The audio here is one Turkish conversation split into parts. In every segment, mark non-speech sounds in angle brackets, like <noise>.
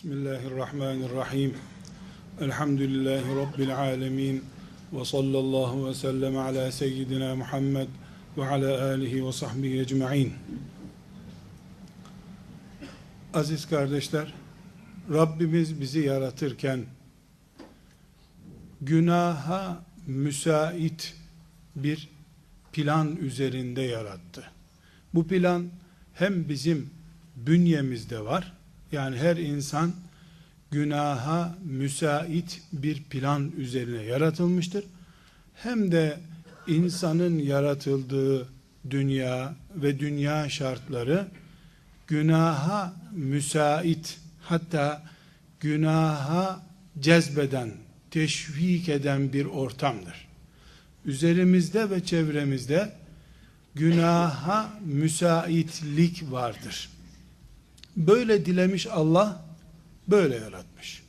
Bismillahirrahmanirrahim. Elhamdülillahi Rabbil alemin. Ve sallallahu ve sellem ala seyyidina Muhammed ve ala alihi ve sahbihi ecma'in. Aziz kardeşler, Rabbimiz bizi yaratırken günaha müsait bir plan üzerinde yarattı. Bu plan hem bizim bünyemizde var, yani her insan günaha müsait bir plan üzerine yaratılmıştır. Hem de insanın yaratıldığı dünya ve dünya şartları günaha müsait hatta günaha cezbeden, teşvik eden bir ortamdır. Üzerimizde ve çevremizde günaha müsaitlik vardır. Böyle dilemiş Allah, böyle yaratmış.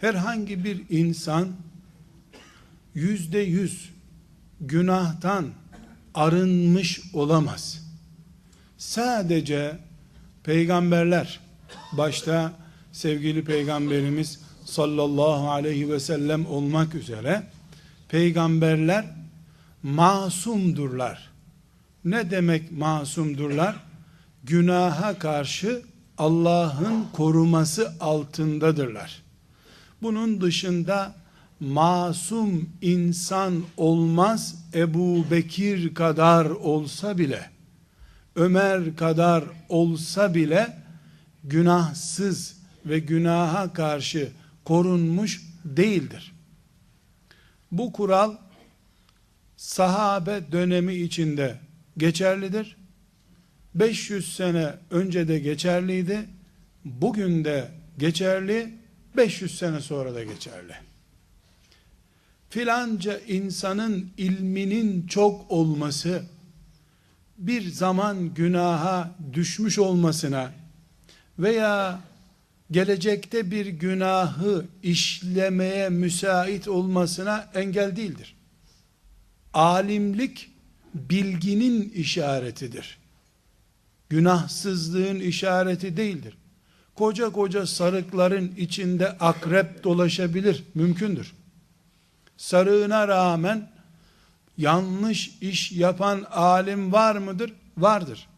Herhangi bir insan yüzde yüz günahtan arınmış olamaz. Sadece peygamberler, başta sevgili peygamberimiz sallallahu aleyhi ve sellem olmak üzere peygamberler masumdurlar. Ne demek masumdurlar? Günaha karşı Allah'ın koruması altındadırlar. Bunun dışında masum insan olmaz Ebu Bekir kadar olsa bile Ömer kadar olsa bile günahsız ve günaha karşı korunmuş değildir. Bu kural sahabe dönemi içinde geçerlidir. 500 sene önce de geçerliydi. Bugün de geçerli. 500 sene sonra da geçerli. Filanca insanın ilminin çok olması bir zaman günaha düşmüş olmasına veya gelecekte bir günahı işlemeye müsait olmasına engel değildir. Alimlik bilginin işaretidir. Günahsızlığın işareti değildir. Koca koca sarıkların içinde akrep dolaşabilir, mümkündür. Sarığına rağmen yanlış iş yapan alim var mıdır? Vardır.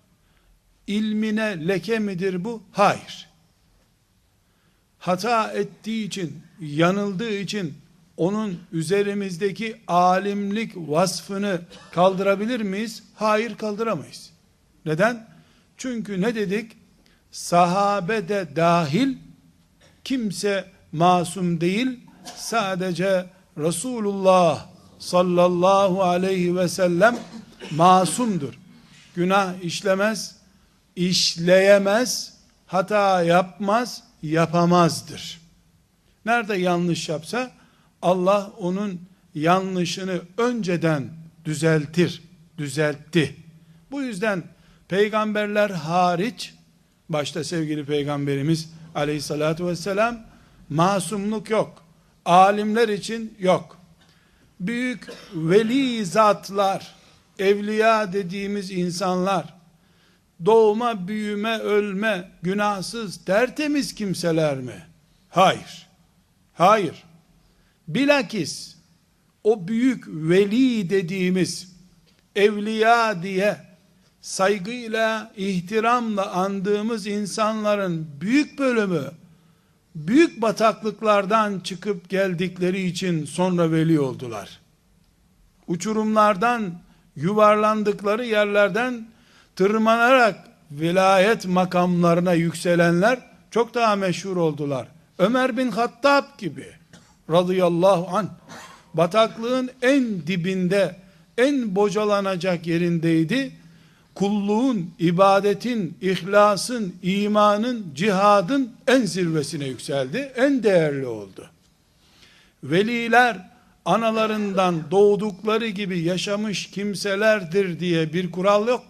İlmine leke midir bu? Hayır. Hata ettiği için, yanıldığı için onun üzerimizdeki alimlik vasfını kaldırabilir miyiz? Hayır kaldıramayız. Neden? Çünkü ne dedik? Sahabe de dahil kimse masum değil. Sadece Resulullah sallallahu aleyhi ve sellem masumdur. Günah işlemez, işleyemez, hata yapmaz, yapamazdır. Nerede yanlış yapsa Allah onun yanlışını önceden düzeltir, düzeltti. Bu yüzden peygamberler hariç başta sevgili peygamberimiz aleyhissalatü vesselam masumluk yok. Alimler için yok. Büyük veli zatlar, evliya dediğimiz insanlar, doğma, büyüme, ölme, günahsız, tertemiz kimseler mi? Hayır. Hayır. Bilakis o büyük veli dediğimiz evliya diye saygıyla, ihtiramla andığımız insanların büyük bölümü büyük bataklıklardan çıkıp geldikleri için sonra veli oldular. Uçurumlardan yuvarlandıkları yerlerden tırmanarak vilayet makamlarına yükselenler çok daha meşhur oldular. Ömer bin Hattab gibi radıyallahu an bataklığın en dibinde en bocalanacak yerindeydi kulluğun, ibadetin, ihlasın, imanın, cihadın en zirvesine yükseldi. En değerli oldu. Veliler analarından doğdukları gibi yaşamış kimselerdir diye bir kural yok.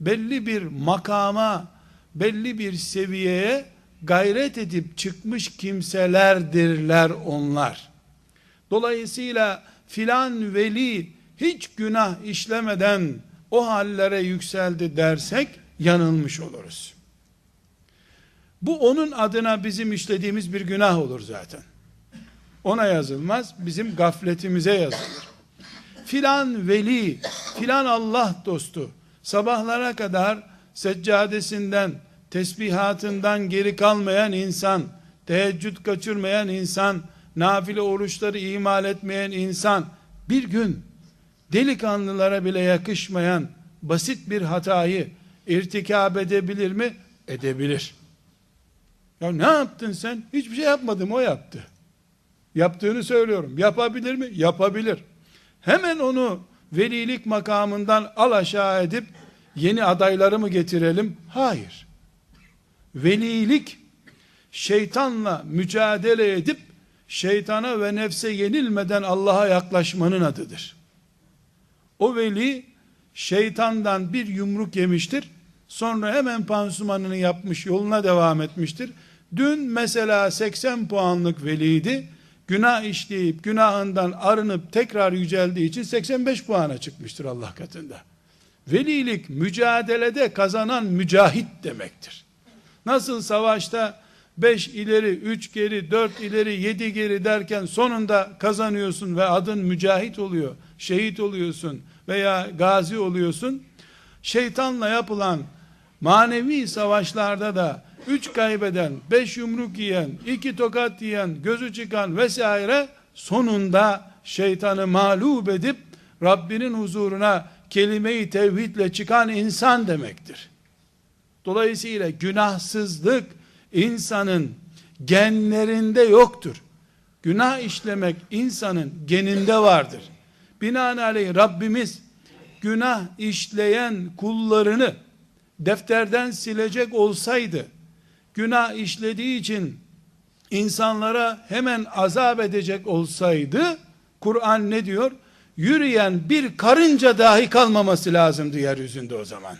Belli bir makama, belli bir seviyeye gayret edip çıkmış kimselerdirler onlar. Dolayısıyla filan veli hiç günah işlemeden o hallere yükseldi dersek yanılmış oluruz. Bu onun adına bizim işlediğimiz bir günah olur zaten. Ona yazılmaz, bizim gafletimize yazılır. Filan veli, filan Allah dostu, sabahlara kadar seccadesinden, tesbihatından geri kalmayan insan, teheccüd kaçırmayan insan, nafile oruçları imal etmeyen insan, bir gün delikanlılara bile yakışmayan basit bir hatayı irtikab edebilir mi? Edebilir. Ya ne yaptın sen? Hiçbir şey yapmadım o yaptı. Yaptığını söylüyorum. Yapabilir mi? Yapabilir. Hemen onu velilik makamından al aşağı edip yeni adayları mı getirelim? Hayır. Velilik şeytanla mücadele edip şeytana ve nefse yenilmeden Allah'a yaklaşmanın adıdır. O veli şeytandan bir yumruk yemiştir. Sonra hemen pansumanını yapmış yoluna devam etmiştir. Dün mesela 80 puanlık veliydi. Günah işleyip günahından arınıp tekrar yüceldiği için 85 puana çıkmıştır Allah katında. Velilik mücadelede kazanan mücahit demektir. Nasıl savaşta 5 ileri, 3 geri, 4 ileri, 7 geri derken sonunda kazanıyorsun ve adın mücahit oluyor, şehit oluyorsun veya gazi oluyorsun. Şeytanla yapılan manevi savaşlarda da üç kaybeden, beş yumruk yiyen, iki tokat yiyen, gözü çıkan vesaire sonunda şeytanı mağlup edip Rabbinin huzuruna kelime-i tevhidle çıkan insan demektir. Dolayısıyla günahsızlık insanın genlerinde yoktur. Günah işlemek insanın geninde vardır. Binaenaleyh Rabbimiz günah işleyen kullarını defterden silecek olsaydı, günah işlediği için insanlara hemen azap edecek olsaydı, Kur'an ne diyor? Yürüyen bir karınca dahi kalmaması lazımdı yeryüzünde o zaman.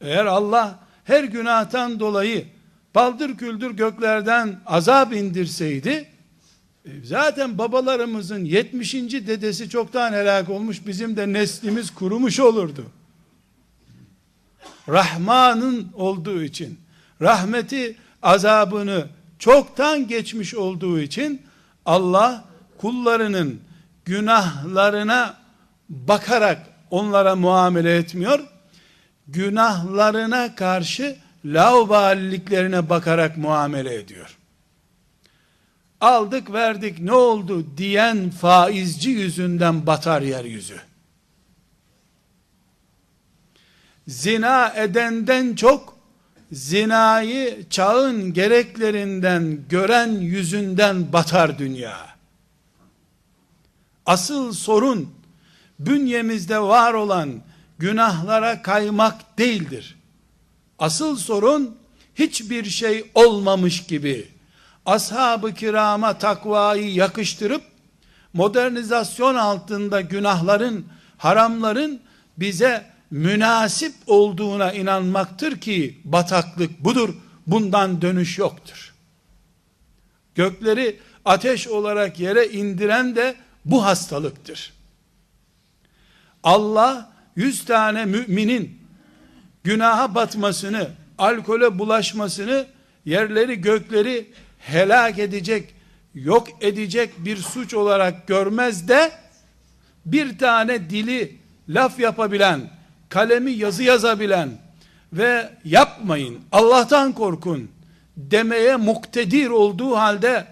Eğer Allah her günahtan dolayı baldır küldür göklerden azap indirseydi, e, zaten babalarımızın 70. dedesi çoktan helak olmuş, bizim de neslimiz kurumuş olurdu. Rahman'ın olduğu için, rahmeti azabını çoktan geçmiş olduğu için, Allah kullarının günahlarına bakarak onlara muamele etmiyor, günahlarına karşı lauballiklerine bakarak muamele ediyor. Aldık verdik ne oldu diyen faizci yüzünden batar yeryüzü. Zina edenden çok zinayı çağın gereklerinden gören yüzünden batar dünya. Asıl sorun bünyemizde var olan günahlara kaymak değildir. Asıl sorun hiçbir şey olmamış gibi ashab-ı kirama takvayı yakıştırıp modernizasyon altında günahların, haramların bize münasip olduğuna inanmaktır ki bataklık budur. Bundan dönüş yoktur. Gökleri ateş olarak yere indiren de bu hastalıktır. Allah yüz tane müminin günaha batmasını, alkole bulaşmasını, yerleri gökleri helak edecek, yok edecek bir suç olarak görmez de, bir tane dili laf yapabilen, kalemi yazı yazabilen ve yapmayın, Allah'tan korkun demeye muktedir olduğu halde,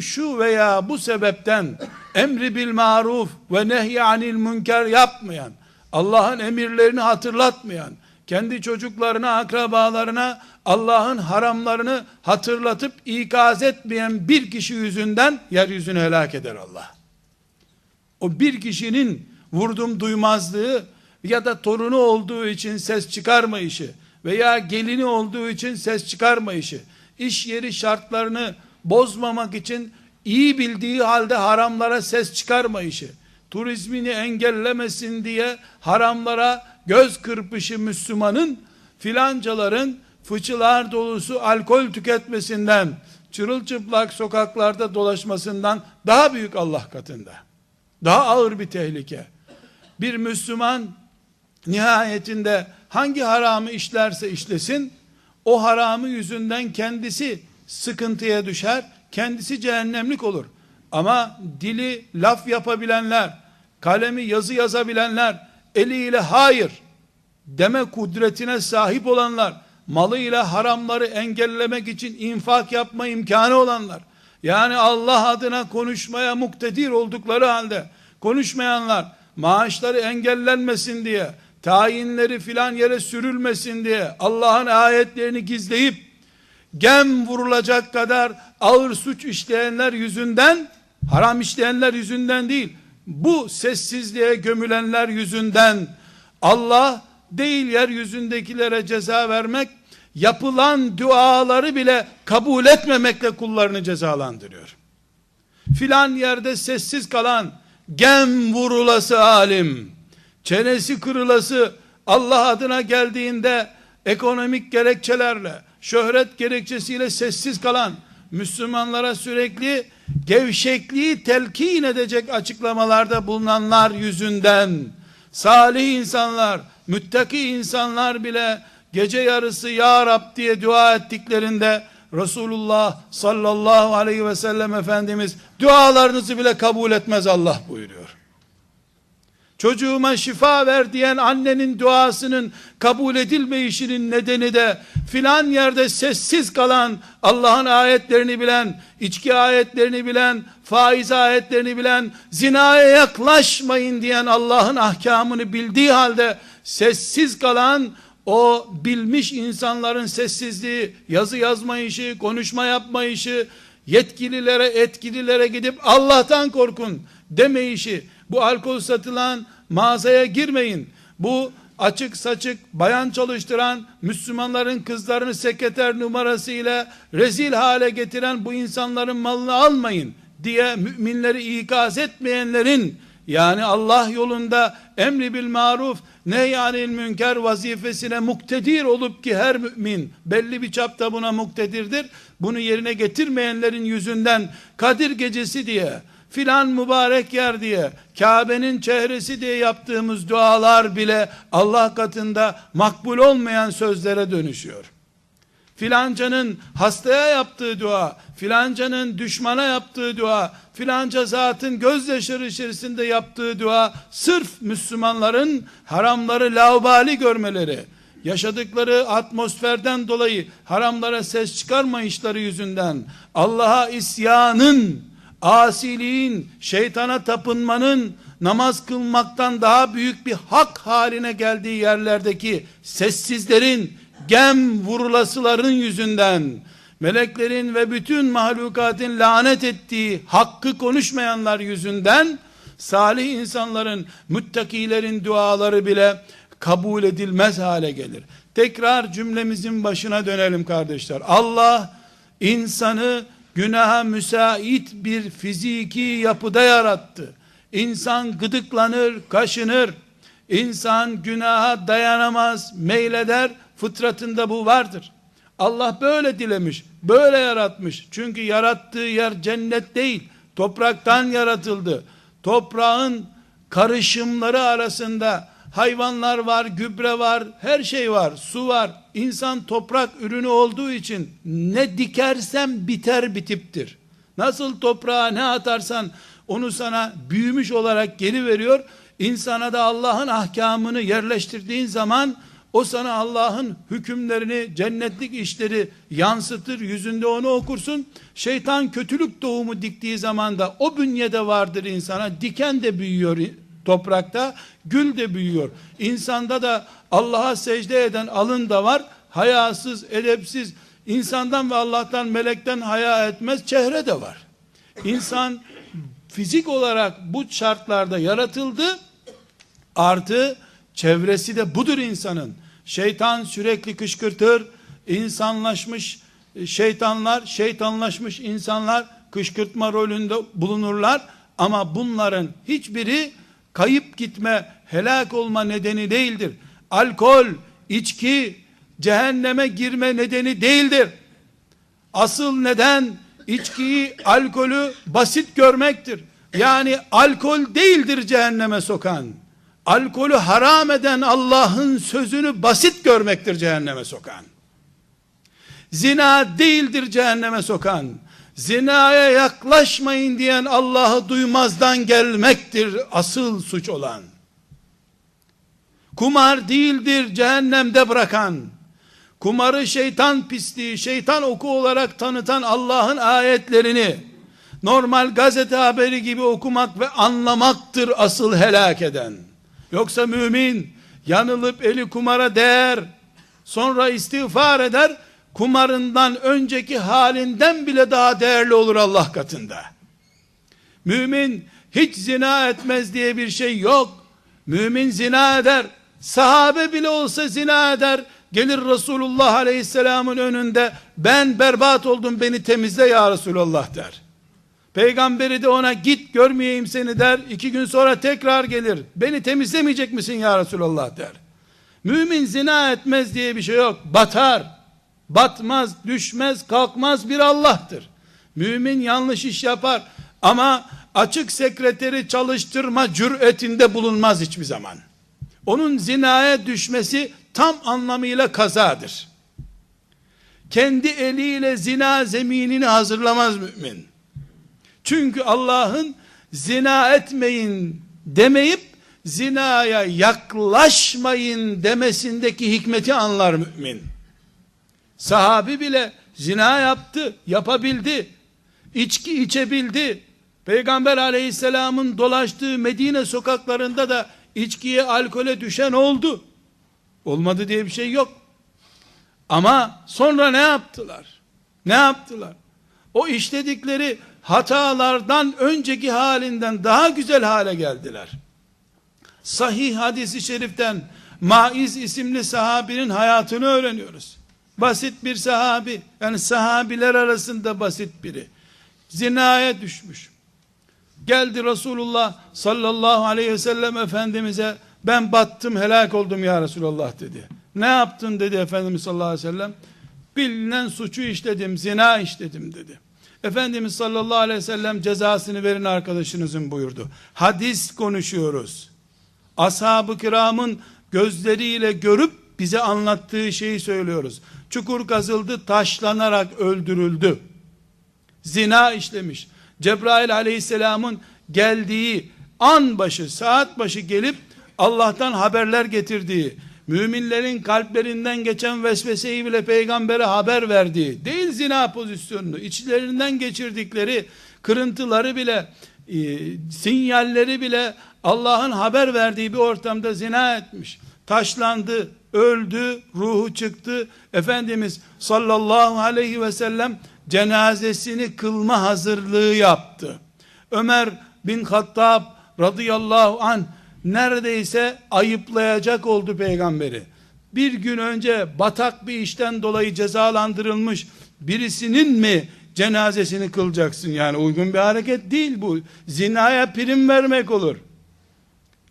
şu veya bu sebepten emri bil maruf ve nehy anil münker yapmayan, Allah'ın emirlerini hatırlatmayan, kendi çocuklarına, akrabalarına Allah'ın haramlarını hatırlatıp ikaz etmeyen bir kişi yüzünden yeryüzünü helak eder Allah. O bir kişinin vurdum duymazlığı ya da torunu olduğu için ses çıkarmayışı veya gelini olduğu için ses çıkarmayışı, iş yeri şartlarını bozmamak için iyi bildiği halde haramlara ses çıkarmayışı, turizmini engellemesin diye haramlara göz kırpışı Müslümanın filancaların fıçılar dolusu alkol tüketmesinden, çırılçıplak sokaklarda dolaşmasından daha büyük Allah katında. Daha ağır bir tehlike. Bir Müslüman nihayetinde hangi haramı işlerse işlesin, o haramı yüzünden kendisi sıkıntıya düşer, kendisi cehennemlik olur. Ama dili laf yapabilenler, kalemi yazı yazabilenler, eliyle hayır deme kudretine sahip olanlar, malıyla haramları engellemek için infak yapma imkanı olanlar, yani Allah adına konuşmaya muktedir oldukları halde, konuşmayanlar, maaşları engellenmesin diye, tayinleri filan yere sürülmesin diye, Allah'ın ayetlerini gizleyip, gem vurulacak kadar ağır suç işleyenler yüzünden, haram işleyenler yüzünden değil, bu sessizliğe gömülenler yüzünden, Allah değil yeryüzündekilere ceza vermek, yapılan duaları bile kabul etmemekle kullarını cezalandırıyor. Filan yerde sessiz kalan, gem vurulası alim, çenesi kırılası, Allah adına geldiğinde, ekonomik gerekçelerle, şöhret gerekçesiyle sessiz kalan, Müslümanlara sürekli gevşekliği telkin edecek açıklamalarda bulunanlar yüzünden, salih insanlar, müttaki insanlar bile gece yarısı Ya Rab diye dua ettiklerinde Resulullah sallallahu aleyhi ve sellem Efendimiz dualarınızı bile kabul etmez Allah buyuruyor. Çocuğuma şifa ver diyen annenin duasının kabul edilmeyişinin nedeni de filan yerde sessiz kalan Allah'ın ayetlerini bilen, içki ayetlerini bilen, faiz ayetlerini bilen, zinaya yaklaşmayın diyen Allah'ın ahkamını bildiği halde sessiz kalan o bilmiş insanların sessizliği, yazı yazma işi, konuşma yapma işi, yetkililere, etkililere gidip Allah'tan korkun deme işi, bu alkol satılan mağazaya girmeyin, bu açık saçık bayan çalıştıran Müslümanların kızlarını sekreter numarası ile rezil hale getiren bu insanların malını almayın diye müminleri ikaz etmeyenlerin yani Allah yolunda emri bil maruf nehyanil münker vazifesine muktedir olup ki her mümin belli bir çapta buna muktedirdir. Bunu yerine getirmeyenlerin yüzünden Kadir gecesi diye filan mübarek yer diye Kabe'nin çehresi diye yaptığımız dualar bile Allah katında makbul olmayan sözlere dönüşüyor. Filancanın hastaya yaptığı dua, filancanın düşmana yaptığı dua, filanca zatın gözyaşları içerisinde yaptığı dua, sırf Müslümanların haramları laubali görmeleri, yaşadıkları atmosferden dolayı haramlara ses çıkarmayışları yüzünden, Allah'a isyanın, asiliğin, şeytana tapınmanın, namaz kılmaktan daha büyük bir hak haline geldiği yerlerdeki sessizlerin, gem vurulasıların yüzünden, meleklerin ve bütün mahlukatın lanet ettiği hakkı konuşmayanlar yüzünden, salih insanların, müttakilerin duaları bile kabul edilmez hale gelir. Tekrar cümlemizin başına dönelim kardeşler. Allah insanı günaha müsait bir fiziki yapıda yarattı. İnsan gıdıklanır, kaşınır. İnsan günaha dayanamaz, meyleder. Fıtratında bu vardır. Allah böyle dilemiş, böyle yaratmış. Çünkü yarattığı yer cennet değil, topraktan yaratıldı. Toprağın karışımları arasında hayvanlar var, gübre var, her şey var, su var. İnsan toprak ürünü olduğu için ne dikersen biter bitiptir. Nasıl toprağa ne atarsan onu sana büyümüş olarak geri veriyor. İnsana da Allah'ın ahkamını yerleştirdiğin zaman o sana Allah'ın hükümlerini, cennetlik işleri yansıtır, yüzünde onu okursun. Şeytan kötülük doğumu diktiği zaman da o bünyede vardır insana. Diken de büyüyor toprakta, gül de büyüyor. İnsanda da Allah'a secde eden alın da var. Hayasız, edepsiz, insandan ve Allah'tan, melekten haya etmez çehre de var. İnsan fizik olarak bu şartlarda yaratıldı. Artı çevresi de budur insanın. Şeytan sürekli kışkırtır. İnsanlaşmış şeytanlar, şeytanlaşmış insanlar kışkırtma rolünde bulunurlar. Ama bunların hiçbiri kayıp gitme, helak olma nedeni değildir. Alkol, içki, cehenneme girme nedeni değildir. Asıl neden içkiyi, alkolü basit görmektir. Yani alkol değildir cehenneme sokan alkolü haram eden Allah'ın sözünü basit görmektir cehenneme sokan. Zina değildir cehenneme sokan. Zinaya yaklaşmayın diyen Allah'ı duymazdan gelmektir asıl suç olan. Kumar değildir cehennemde bırakan. Kumarı şeytan pisliği, şeytan oku olarak tanıtan Allah'ın ayetlerini normal gazete haberi gibi okumak ve anlamaktır asıl helak eden. Yoksa mümin yanılıp eli kumara değer, sonra istiğfar eder, kumarından önceki halinden bile daha değerli olur Allah katında. Mümin hiç zina etmez diye bir şey yok. Mümin zina eder. Sahabe bile olsa zina eder. Gelir Resulullah Aleyhisselam'ın önünde ben berbat oldum beni temizle ya Resulullah der. Peygamberi de ona git görmeyeyim seni der. İki gün sonra tekrar gelir. Beni temizlemeyecek misin ya Resulallah der. Mümin zina etmez diye bir şey yok. Batar. Batmaz, düşmez, kalkmaz bir Allah'tır. Mümin yanlış iş yapar. Ama açık sekreteri çalıştırma cüretinde bulunmaz hiçbir zaman. Onun zinaya düşmesi tam anlamıyla kazadır. Kendi eliyle zina zeminini hazırlamaz mümin. Çünkü Allah'ın zina etmeyin demeyip zinaya yaklaşmayın demesindeki hikmeti anlar mümin. Sahabi bile zina yaptı, yapabildi. içki içebildi. Peygamber aleyhisselamın dolaştığı Medine sokaklarında da içkiye, alkole düşen oldu. Olmadı diye bir şey yok. Ama sonra ne yaptılar? Ne yaptılar? O işledikleri hatalardan önceki halinden daha güzel hale geldiler. Sahih hadisi şeriften Maiz isimli sahabinin hayatını öğreniyoruz. Basit bir sahabi, yani sahabiler arasında basit biri. Zinaya düşmüş. Geldi Resulullah sallallahu aleyhi ve sellem Efendimiz'e ben battım helak oldum ya Resulullah dedi. Ne yaptın dedi Efendimiz sallallahu aleyhi ve sellem. Bilinen suçu işledim, zina işledim dedi. Efendimiz sallallahu aleyhi ve sellem cezasını verin arkadaşınızın buyurdu. Hadis konuşuyoruz. Ashab-ı kiramın gözleriyle görüp bize anlattığı şeyi söylüyoruz. Çukur kazıldı, taşlanarak öldürüldü. Zina işlemiş. Cebrail aleyhisselamın geldiği an başı, saat başı gelip Allah'tan haberler getirdiği, müminlerin kalplerinden geçen vesveseyi bile peygambere haber verdiği, değil zina pozisyonunu, içlerinden geçirdikleri kırıntıları bile, e, sinyalleri bile Allah'ın haber verdiği bir ortamda zina etmiş. Taşlandı, öldü, ruhu çıktı. Efendimiz sallallahu aleyhi ve sellem cenazesini kılma hazırlığı yaptı. Ömer bin Hattab radıyallahu an neredeyse ayıplayacak oldu peygamberi. Bir gün önce batak bir işten dolayı cezalandırılmış birisinin mi cenazesini kılacaksın? Yani uygun bir hareket değil bu. Zinaya prim vermek olur.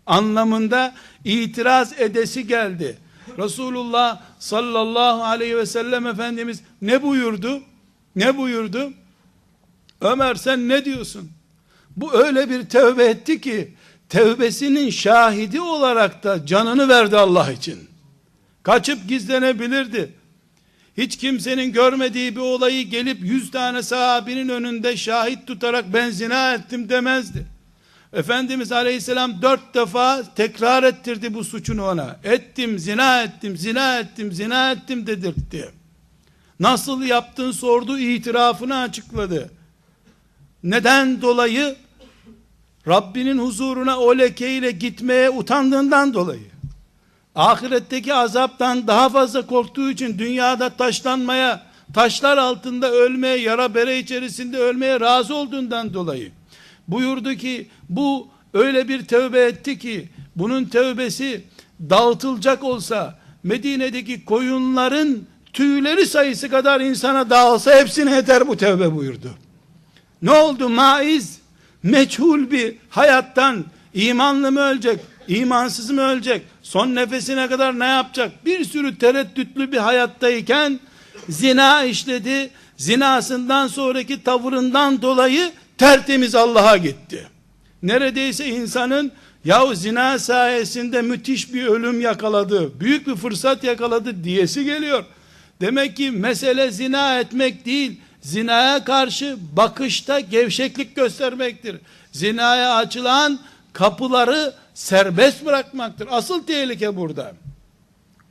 Anlamında itiraz edesi geldi. Resulullah sallallahu aleyhi ve sellem Efendimiz ne buyurdu? Ne buyurdu? Ömer sen ne diyorsun? Bu öyle bir tövbe etti ki tevbesinin şahidi olarak da canını verdi Allah için. Kaçıp gizlenebilirdi. Hiç kimsenin görmediği bir olayı gelip yüz tane sahabinin önünde şahit tutarak ben zina ettim demezdi. Efendimiz aleyhisselam dört defa tekrar ettirdi bu suçunu ona. Ettim, zina ettim, zina ettim, zina ettim dedirtti. Nasıl yaptın sordu, itirafını açıkladı. Neden dolayı? Rabbinin huzuruna o lekeyle gitmeye utandığından dolayı. Ahiretteki azaptan daha fazla korktuğu için dünyada taşlanmaya, taşlar altında ölmeye, yara bere içerisinde ölmeye razı olduğundan dolayı. Buyurdu ki bu öyle bir tövbe etti ki bunun tövbesi dağıtılacak olsa Medine'deki koyunların tüyleri sayısı kadar insana dağılsa hepsine yeter bu tövbe buyurdu. Ne oldu maiz? Meçhul bir hayattan imanlı mı ölecek, imansız mı ölecek, son nefesine kadar ne yapacak? Bir sürü tereddütlü bir hayattayken zina işledi. Zinasından sonraki tavırından dolayı tertemiz Allah'a gitti. Neredeyse insanın yahu zina sayesinde müthiş bir ölüm yakaladı, büyük bir fırsat yakaladı diyesi geliyor. Demek ki mesele zina etmek değil, zinaya karşı bakışta gevşeklik göstermektir. Zinaya açılan kapıları serbest bırakmaktır. Asıl tehlike burada.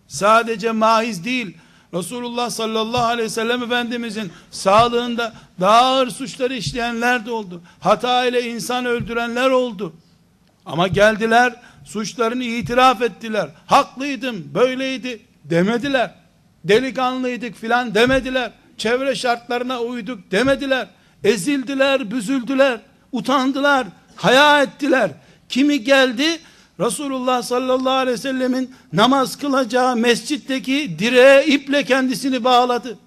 Sadece maiz değil, Resulullah sallallahu aleyhi ve sellem Efendimizin sağlığında daha ağır suçları işleyenler de oldu. Hata ile insan öldürenler oldu. Ama geldiler, suçlarını itiraf ettiler. Haklıydım, böyleydi demediler. Delikanlıydık filan demediler. Çevre şartlarına uyduk demediler. Ezildiler, büzüldüler, utandılar, haya ettiler. Kimi geldi? Resulullah sallallahu aleyhi ve sellemin namaz kılacağı mescitteki direğe iple kendisini bağladı.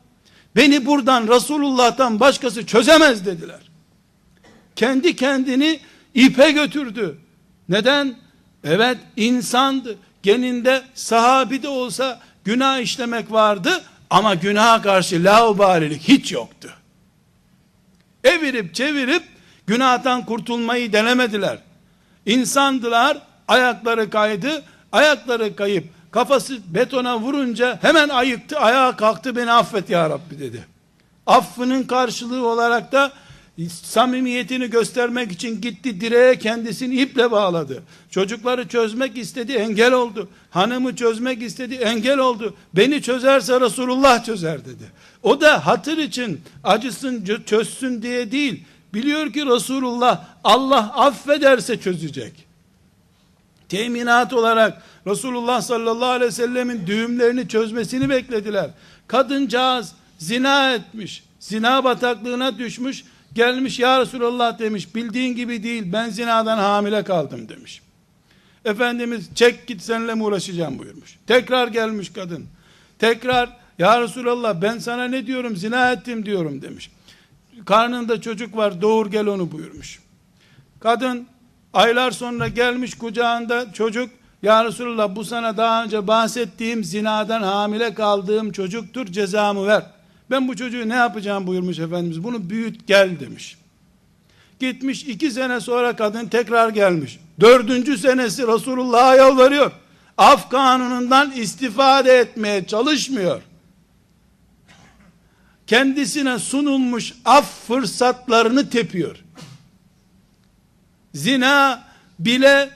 Beni buradan Resulullah'tan başkası çözemez dediler. Kendi kendini ipe götürdü. Neden? Evet insandı. Geninde sahabi de olsa günah işlemek vardı ama günaha karşı laubalilik hiç yoktu. Evirip çevirip günahtan kurtulmayı denemediler. İnsandılar, ayakları kaydı, ayakları kayıp kafası betona vurunca hemen ayıktı, ayağa kalktı beni affet ya Rabbi dedi. Affının karşılığı olarak da samimiyetini göstermek için gitti direğe kendisini iple bağladı. Çocukları çözmek istedi engel oldu. Hanımı çözmek istedi engel oldu. Beni çözerse Resulullah çözer dedi. O da hatır için acısın çözsün diye değil. Biliyor ki Resulullah Allah affederse çözecek. Teminat olarak Resulullah sallallahu aleyhi ve sellemin düğümlerini çözmesini beklediler. Kadıncağız zina etmiş. Zina bataklığına düşmüş. Gelmiş ya Resulallah demiş. Bildiğin gibi değil ben zinadan hamile kaldım demiş. Efendimiz çek git seninle mi uğraşacağım buyurmuş. Tekrar gelmiş kadın. Tekrar ya Resulallah ben sana ne diyorum zina ettim diyorum demiş. Karnında çocuk var doğur gel onu buyurmuş. Kadın aylar sonra gelmiş kucağında çocuk ya Resulallah bu sana daha önce bahsettiğim zinadan hamile kaldığım çocuktur cezamı ver. Ben bu çocuğu ne yapacağım buyurmuş Efendimiz. Bunu büyüt gel demiş. Gitmiş iki sene sonra kadın tekrar gelmiş. Dördüncü senesi Resulullah'a yalvarıyor. Af kanunundan istifade etmeye çalışmıyor. Kendisine sunulmuş af fırsatlarını tepiyor. Zina bile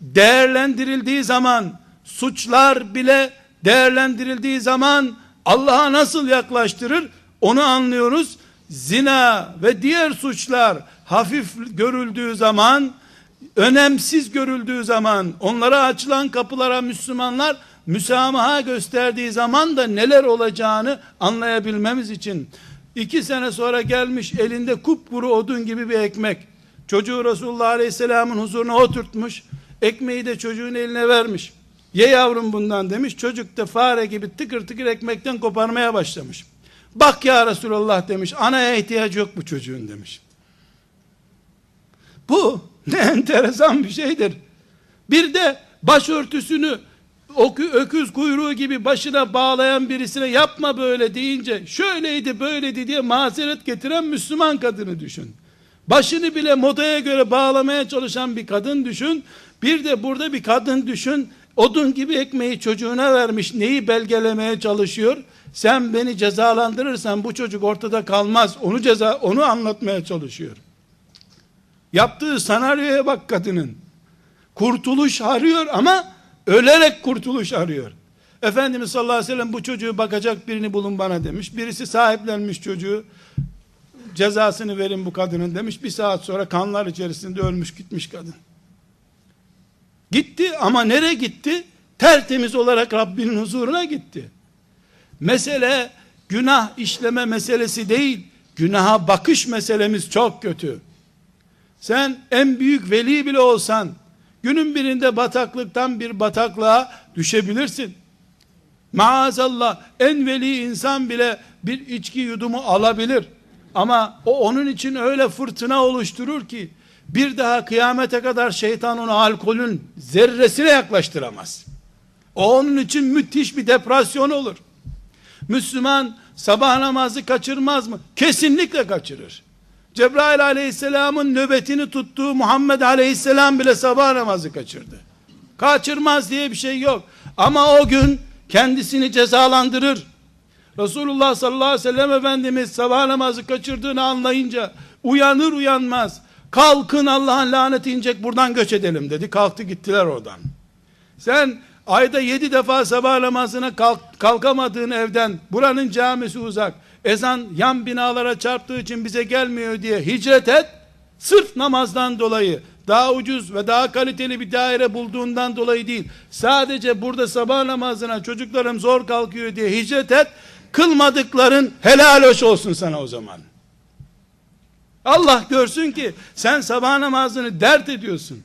değerlendirildiği zaman, suçlar bile değerlendirildiği zaman Allah'a nasıl yaklaştırır? Onu anlıyoruz. Zina ve diğer suçlar hafif görüldüğü zaman, önemsiz görüldüğü zaman, onlara açılan kapılara Müslümanlar müsamaha gösterdiği zaman da neler olacağını anlayabilmemiz için iki sene sonra gelmiş elinde kupkuru odun gibi bir ekmek çocuğu Resulullah Aleyhisselam'ın huzuruna oturtmuş ekmeği de çocuğun eline vermiş Ye yavrum bundan demiş. Çocuk da fare gibi tıkır tıkır ekmekten koparmaya başlamış. Bak ya Resulallah demiş. Anaya ihtiyacı yok bu çocuğun demiş. Bu ne <laughs> enteresan bir şeydir. Bir de başörtüsünü öküz kuyruğu gibi başına bağlayan birisine yapma böyle deyince şöyleydi böyleydi diye mazeret getiren Müslüman kadını düşün. Başını bile modaya göre bağlamaya çalışan bir kadın düşün. Bir de burada bir kadın düşün Odun gibi ekmeği çocuğuna vermiş. Neyi belgelemeye çalışıyor? Sen beni cezalandırırsan bu çocuk ortada kalmaz. Onu ceza onu anlatmaya çalışıyor. Yaptığı senaryoya bak kadının. Kurtuluş arıyor ama ölerek kurtuluş arıyor. Efendimiz sallallahu aleyhi ve sellem bu çocuğu bakacak birini bulun bana demiş. Birisi sahiplenmiş çocuğu. Cezasını verin bu kadının demiş. Bir saat sonra kanlar içerisinde ölmüş gitmiş kadın. Gitti ama nereye gitti? Tertemiz olarak Rabbinin huzuruna gitti. Mesele günah işleme meselesi değil, günaha bakış meselemiz çok kötü. Sen en büyük veli bile olsan, günün birinde bataklıktan bir bataklığa düşebilirsin. Maazallah en veli insan bile bir içki yudumu alabilir. Ama o onun için öyle fırtına oluşturur ki bir daha kıyamete kadar şeytan onu alkolün zerresine yaklaştıramaz. O onun için müthiş bir depresyon olur. Müslüman sabah namazı kaçırmaz mı? Kesinlikle kaçırır. Cebrail aleyhisselamın nöbetini tuttuğu Muhammed aleyhisselam bile sabah namazı kaçırdı. Kaçırmaz diye bir şey yok. Ama o gün kendisini cezalandırır. Resulullah sallallahu aleyhi ve sellem Efendimiz sabah namazı kaçırdığını anlayınca uyanır uyanmaz kalkın Allah'ın laneti inecek buradan göç edelim dedi. Kalktı gittiler oradan. Sen ayda yedi defa sabah namazına kalk, kalkamadığın evden buranın camisi uzak ezan yan binalara çarptığı için bize gelmiyor diye hicret et sırf namazdan dolayı daha ucuz ve daha kaliteli bir daire bulduğundan dolayı değil sadece burada sabah namazına çocuklarım zor kalkıyor diye hicret et kılmadıkların helal hoş olsun sana o zaman Allah görsün ki sen sabah namazını dert ediyorsun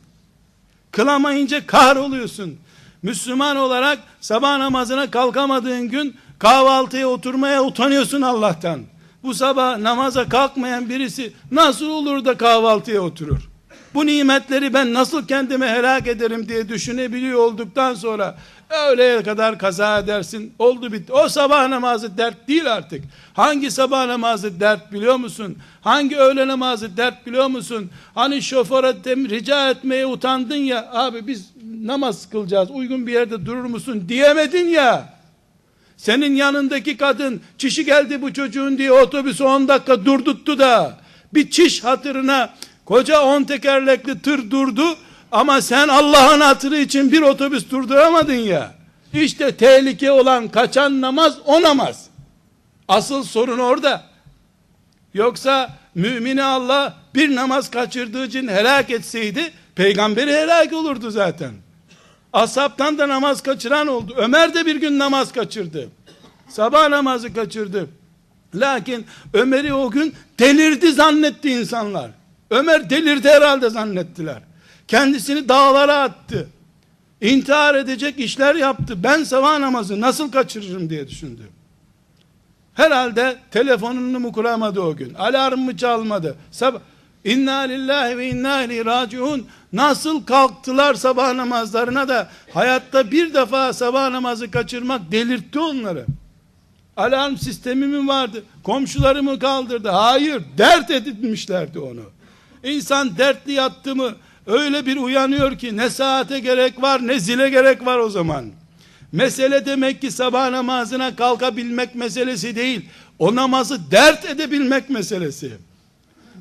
kılamayınca kahroluyorsun Müslüman olarak sabah namazına kalkamadığın gün kahvaltıya oturmaya utanıyorsun Allah'tan. Bu sabah namaza kalkmayan birisi nasıl olur da kahvaltıya oturur? Bu nimetleri ben nasıl kendime helak ederim diye düşünebiliyor olduktan sonra öğleye kadar kaza edersin. Oldu bitti. O sabah namazı dert değil artık. Hangi sabah namazı dert biliyor musun? Hangi öğle namazı dert biliyor musun? Hani şoföre dem, rica etmeye utandın ya abi biz namaz kılacağız uygun bir yerde durur musun diyemedin ya. Senin yanındaki kadın çişi geldi bu çocuğun diye otobüsü 10 dakika durduttu da bir çiş hatırına koca 10 tekerlekli tır durdu ama sen Allah'ın hatırı için bir otobüs durduramadın ya. İşte tehlike olan kaçan namaz o namaz. Asıl sorun orada. Yoksa mümini Allah bir namaz kaçırdığı için helak etseydi peygamberi helak olurdu zaten. Asaptan da namaz kaçıran oldu. Ömer de bir gün namaz kaçırdı. Sabah namazı kaçırdı. Lakin Ömer'i o gün delirdi zannetti insanlar. Ömer delirdi herhalde zannettiler. Kendisini dağlara attı. İntihar edecek işler yaptı. Ben sabah namazı nasıl kaçırırım diye düşündü. Herhalde telefonunu mu kuramadı o gün. Alarm mı çalmadı. Sabah İnna lillahi ve inna ileyhi raciun. Nasıl kalktılar sabah namazlarına da hayatta bir defa sabah namazı kaçırmak delirtti onları. Alarm sistemi mi vardı? Komşuları mı kaldırdı? Hayır, dert edinmişlerdi onu. İnsan dertli yattı mı öyle bir uyanıyor ki ne saate gerek var ne zile gerek var o zaman. Mesele demek ki sabah namazına kalkabilmek meselesi değil. O namazı dert edebilmek meselesi.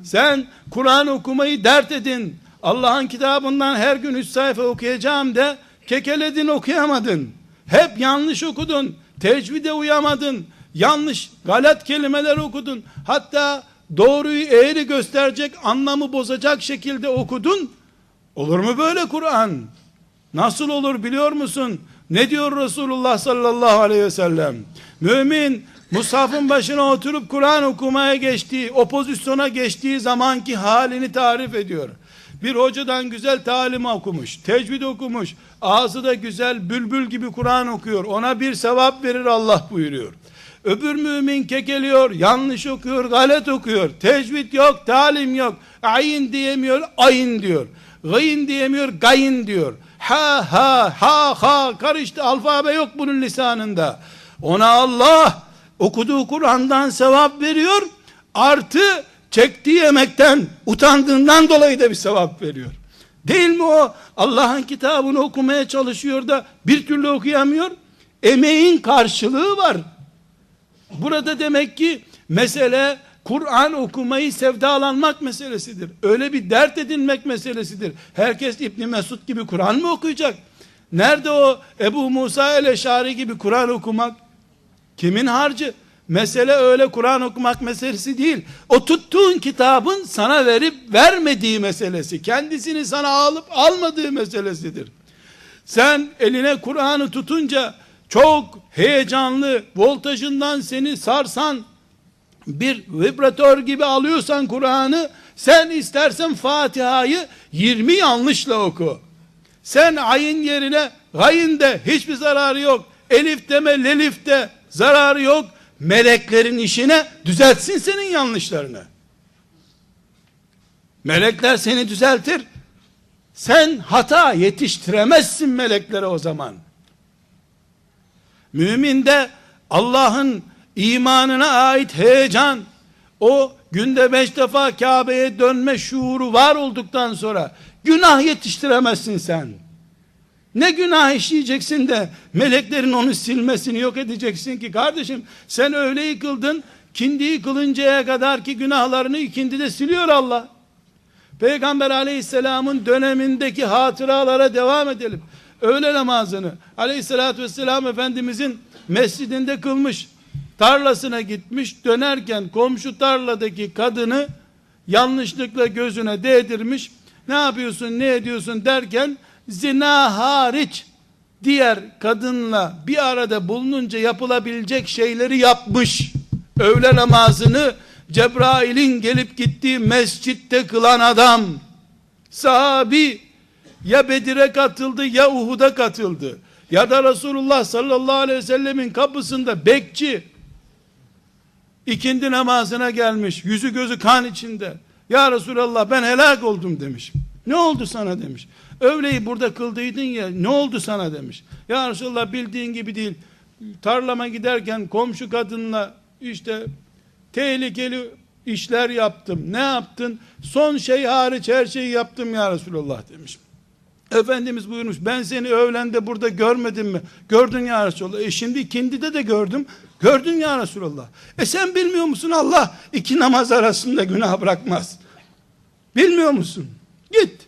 Sen Kur'an okumayı dert edin. Allah'ın kitabından her gün üç sayfa okuyacağım de kekeledin okuyamadın. Hep yanlış okudun. Tecvide uyamadın. Yanlış galet kelimeler okudun. Hatta doğruyu eğri gösterecek anlamı bozacak şekilde okudun. Olur mu böyle Kur'an? Nasıl olur biliyor musun? Ne diyor Resulullah sallallahu aleyhi ve sellem? Mümin Mushafın başına oturup Kur'an okumaya geçtiği, o geçtiği zamanki halini tarif ediyor. Bir hocadan güzel talim okumuş, tecvid okumuş, ağzı da güzel, bülbül gibi Kur'an okuyor. Ona bir sevap verir Allah buyuruyor. Öbür mümin kekeliyor, yanlış okuyor, galet okuyor. Tecvid yok, talim yok. Ayin diyemiyor, ayin diyor. Gayin diyemiyor, gayin diyor. Ha ha ha ha karıştı alfabe yok bunun lisanında. Ona Allah okuduğu Kur'an'dan sevap veriyor. Artı çektiği yemekten utandığından dolayı da bir sevap veriyor. Değil mi o? Allah'ın kitabını okumaya çalışıyor da bir türlü okuyamıyor. Emeğin karşılığı var. Burada demek ki mesele Kur'an okumayı sevdalanmak meselesidir. Öyle bir dert edinmek meselesidir. Herkes İbn Mesud gibi Kur'an mı okuyacak? Nerede o Ebu Musa el-Eşari gibi Kur'an okumak? Kimin harcı? Mesele öyle Kur'an okumak meselesi değil. O tuttuğun kitabın sana verip vermediği meselesi. Kendisini sana alıp almadığı meselesidir. Sen eline Kur'an'ı tutunca çok heyecanlı, voltajından seni sarsan bir vibratör gibi alıyorsan Kur'an'ı sen istersen Fatiha'yı 20 yanlışla oku. Sen ayın yerine gayın de hiçbir zararı yok. Elif deme lelif de zararı yok. Meleklerin işine düzeltsin senin yanlışlarını. Melekler seni düzeltir. Sen hata yetiştiremezsin meleklere o zaman. Müminde Allah'ın imanına ait heyecan, o günde beş defa Kabe'ye dönme şuuru var olduktan sonra günah yetiştiremezsin sen. Ne günah işleyeceksin de meleklerin onu silmesini yok edeceksin ki kardeşim sen öyle yıkıldın kindiyi kılıncaya kadar ki günahlarını ikindide siliyor Allah. Peygamber aleyhisselamın dönemindeki hatıralara devam edelim. Öğle namazını aleyhissalatü vesselam Efendimizin mescidinde kılmış. Tarlasına gitmiş dönerken komşu tarladaki kadını yanlışlıkla gözüne değdirmiş. Ne yapıyorsun ne ediyorsun derken zina hariç diğer kadınla bir arada bulununca yapılabilecek şeyleri yapmış. Öğle namazını Cebrail'in gelip gittiği mescitte kılan adam sahabi ya Bedir'e katıldı ya Uhud'a katıldı ya da Resulullah sallallahu aleyhi ve sellemin kapısında bekçi ikindi namazına gelmiş yüzü gözü kan içinde ya Resulallah ben helak oldum demiş ne oldu sana demiş öğleyi burada kıldıydın ya ne oldu sana demiş ya Resulallah bildiğin gibi değil tarlama giderken komşu kadınla işte tehlikeli işler yaptım. Ne yaptın? Son şey hariç her şeyi yaptım ya Resulallah demiş. Efendimiz buyurmuş ben seni öğlende burada görmedim mi? Gördün ya Resulallah. E şimdi ikindide de gördüm. Gördün ya Resulallah. E sen bilmiyor musun Allah iki namaz arasında günah bırakmaz. Bilmiyor musun? Git.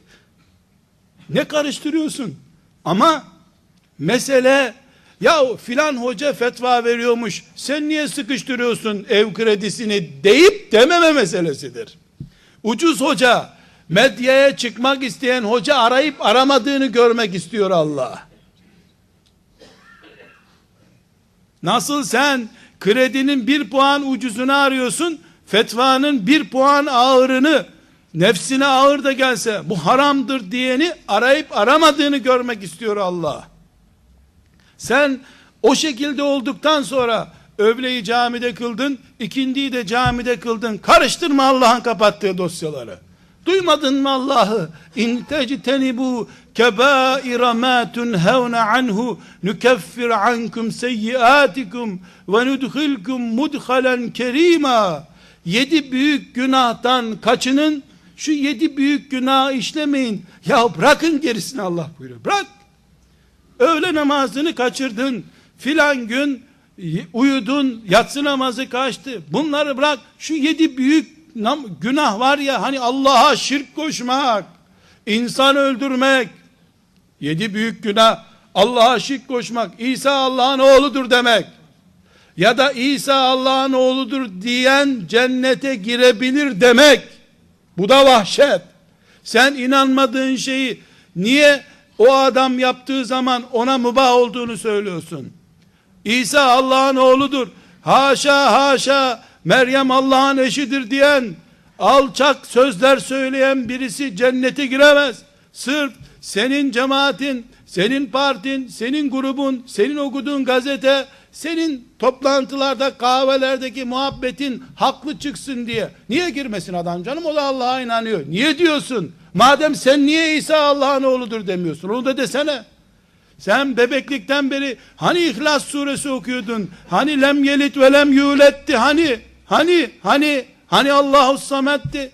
Ne karıştırıyorsun? Ama mesele ya filan hoca fetva veriyormuş sen niye sıkıştırıyorsun ev kredisini deyip dememe meselesidir. Ucuz hoca medyaya çıkmak isteyen hoca arayıp aramadığını görmek istiyor Allah. Nasıl sen kredinin bir puan ucuzunu arıyorsun, fetvanın bir puan ağırını, nefsine ağır da gelse bu haramdır diyeni arayıp aramadığını görmek istiyor Allah. Sen o şekilde olduktan sonra övleyi camide kıldın, ikindiyi de camide kıldın. Karıştırma Allah'ın kapattığı dosyaları. Duymadın mı Allah'ı? İn tectenibu kebaira ma tunhevne anhu nukeffir ankum seyyiatikum ve nudkhilkum mudhalen kerima. Yedi büyük günahtan kaçının, şu yedi büyük günah işlemeyin. Ya bırakın gerisini Allah buyuruyor. Bırak. Öğle namazını kaçırdın. Filan gün uyudun, yatsı namazı kaçtı. Bunları bırak. Şu yedi büyük günah var ya hani Allah'a şirk koşmak, insan öldürmek, yedi büyük günah, Allah'a şirk koşmak, İsa Allah'ın oğludur demek. Ya da İsa Allah'ın oğludur diyen cennete girebilir demek. Bu da vahşet. Sen inanmadığın şeyi niye o adam yaptığı zaman ona mübah olduğunu söylüyorsun. İsa Allah'ın oğludur. Haşa haşa Meryem Allah'ın eşidir diyen alçak sözler söyleyen birisi cennete giremez. Sırf senin cemaatin, senin partin, senin grubun, senin okuduğun gazete, senin toplantılarda, kahvelerdeki muhabbetin haklı çıksın diye. Niye girmesin adam canım? O da Allah'a inanıyor. Niye diyorsun? Madem sen niye İsa Allah'ın oğludur demiyorsun? Onu da desene. Sen bebeklikten beri hani İhlas suresi okuyordun? Hani lem yelit ve lem yuletti? Hani? Hani? Hani? Hani Allahu sametti?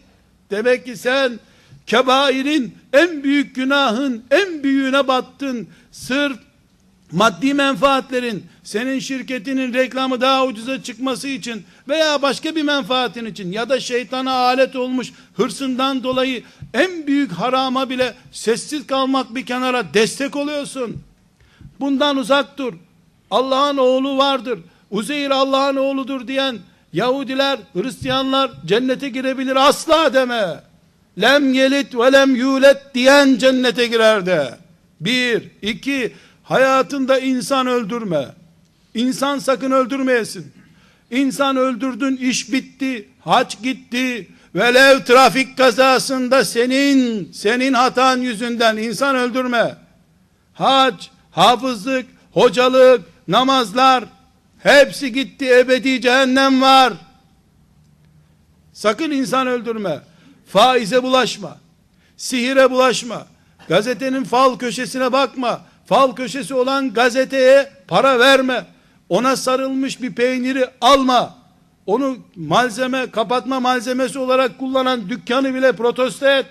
Demek ki sen kebairin en büyük günahın en büyüğüne battın. Sırf maddi menfaatlerin, senin şirketinin reklamı daha ucuza çıkması için veya başka bir menfaatin için ya da şeytana alet olmuş hırsından dolayı en büyük harama bile sessiz kalmak bir kenara destek oluyorsun. Bundan uzak dur. Allah'ın oğlu vardır. Uzeyr Allah'ın oğludur diyen Yahudiler, Hristiyanlar cennete girebilir asla deme. Lem yelit ve lem yulet diyen cennete girer de. Bir, iki, hayatında insan öldürme. İnsan sakın öldürmeyesin. İnsan öldürdün, iş bitti, haç gitti. Velev trafik kazasında senin, senin hatan yüzünden insan öldürme. Hac, hafızlık, hocalık, namazlar, hepsi gitti, ebedi cehennem var. Sakın insan öldürme. Faize bulaşma. Sihire bulaşma. Gazetenin fal köşesine bakma. Fal köşesi olan gazeteye para verme. Ona sarılmış bir peyniri alma. Onu malzeme, kapatma malzemesi olarak kullanan dükkanı bile protesto et.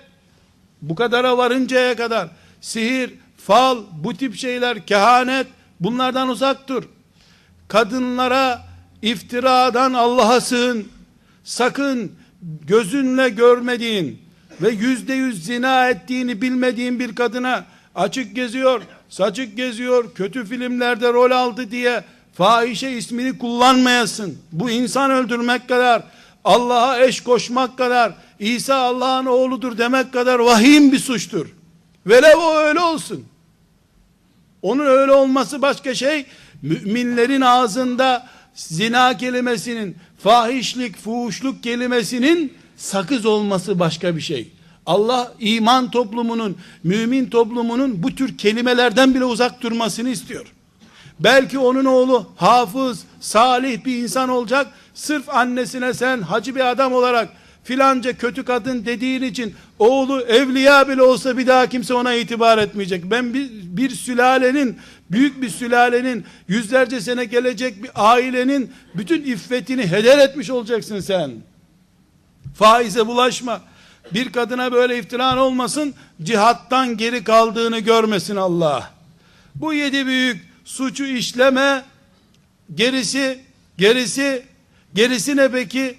Bu kadara varıncaya kadar sihir, fal, bu tip şeyler, kehanet bunlardan uzak dur. Kadınlara iftiradan Allah'a sığın. Sakın gözünle görmediğin ve yüzde yüz zina ettiğini bilmediğin bir kadına açık geziyor, saçık geziyor, kötü filmlerde rol aldı diye fahişe ismini kullanmayasın. Bu insan öldürmek kadar, Allah'a eş koşmak kadar, İsa Allah'ın oğludur demek kadar vahim bir suçtur. Velev o öyle olsun. Onun öyle olması başka şey, müminlerin ağzında zina kelimesinin, fahişlik, fuhuşluk kelimesinin sakız olması başka bir şey. Allah iman toplumunun, mümin toplumunun bu tür kelimelerden bile uzak durmasını istiyor. Belki onun oğlu hafız, salih bir insan olacak. Sırf annesine sen hacı bir adam olarak filanca kötü kadın dediğin için oğlu evliya bile olsa bir daha kimse ona itibar etmeyecek. Ben bir, bir sülalenin, büyük bir sülalenin, yüzlerce sene gelecek bir ailenin bütün iffetini heder etmiş olacaksın sen. Faize bulaşma. Bir kadına böyle iftiran olmasın, cihattan geri kaldığını görmesin Allah. Bu yedi büyük suçu işleme, gerisi, gerisi, gerisi ne peki?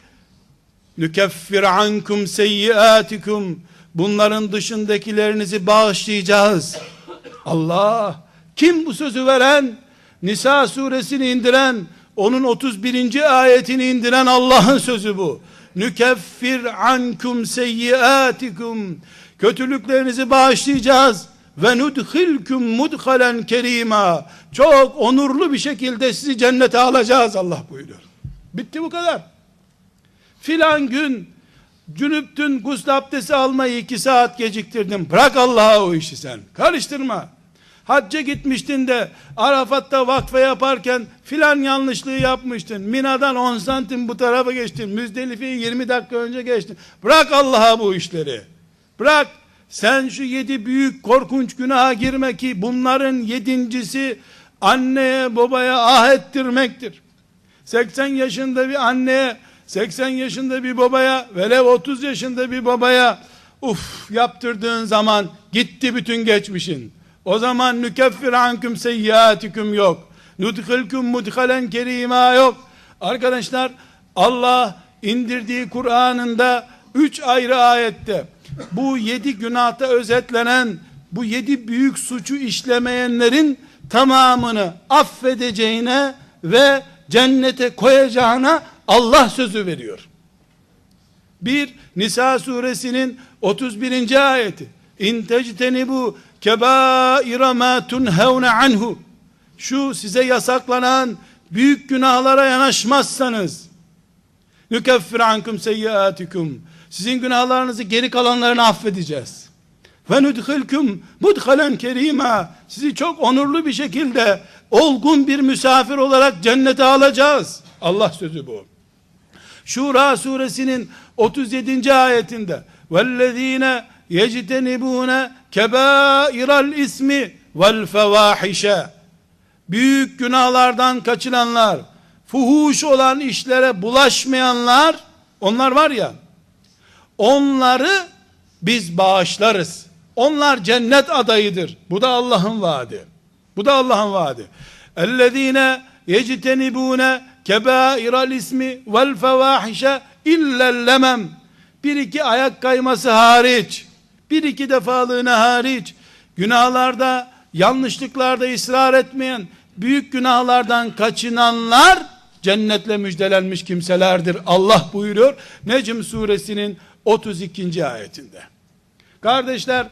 Nükeffir ankum seyyiatikum. Bunların dışındakilerinizi bağışlayacağız. Allah, kim bu sözü veren? Nisa suresini indiren, onun 31. ayetini indiren Allah'ın sözü bu. Nükeffir ankum seyyiatikum. Kötülüklerinizi bağışlayacağız ve nudhilkum mudhalen kerima. Çok onurlu bir şekilde sizi cennete alacağız Allah buyuruyor. Bitti bu kadar. Filan gün cünüptün gusül abdesti almayı iki saat geciktirdim. Bırak Allah'a o işi sen. Karıştırma. Hacca gitmiştin de Arafat'ta vakfe yaparken filan yanlışlığı yapmıştın. Mina'dan 10 santim bu tarafa geçtin. Müzdelife'yi 20 dakika önce geçtin. Bırak Allah'a bu işleri. Bırak. Sen şu yedi büyük korkunç günaha girme ki bunların yedincisi anneye babaya ah ettirmektir. 80 yaşında bir anneye 80 yaşında bir babaya velev 30 yaşında bir babaya uf yaptırdığın zaman gitti bütün geçmişin. O zaman nükeffir anküm seyyiatikum yok. Nudkhilkum mudhalen kerima yok. Arkadaşlar Allah indirdiği Kur'an'ında üç ayrı ayette bu yedi günahta özetlenen bu yedi büyük suçu işlemeyenlerin tamamını affedeceğine ve cennete koyacağına Allah sözü veriyor. Bir Nisa suresinin 31. ayeti. İn tectenibu kebaira ma tunhevne anhu. Şu size yasaklanan büyük günahlara yanaşmazsanız nükeffir ankum seyyiatikum sizin günahlarınızı geri kalanlarını affedeceğiz. Ve nudkhilkum mudhalen kerima. Sizi çok onurlu bir şekilde olgun bir misafir olarak cennete alacağız. Allah sözü bu. Şura suresinin 37. ayetinde yectenibune kebairal ismi vel fevahişe büyük günahlardan kaçınanlar fuhuş olan işlere bulaşmayanlar onlar var ya onları biz bağışlarız. Onlar cennet adayıdır. Bu da Allah'ın vaadi. Bu da Allah'ın vaadi. Ellezine yectenibune kebairal ismi vel fevahişe illellemem. Bir iki ayak kayması hariç, bir iki defalığına hariç, günahlarda, yanlışlıklarda ısrar etmeyen, büyük günahlardan kaçınanlar, cennetle müjdelenmiş kimselerdir. Allah buyuruyor. Necm suresinin 32. ayetinde. Kardeşler,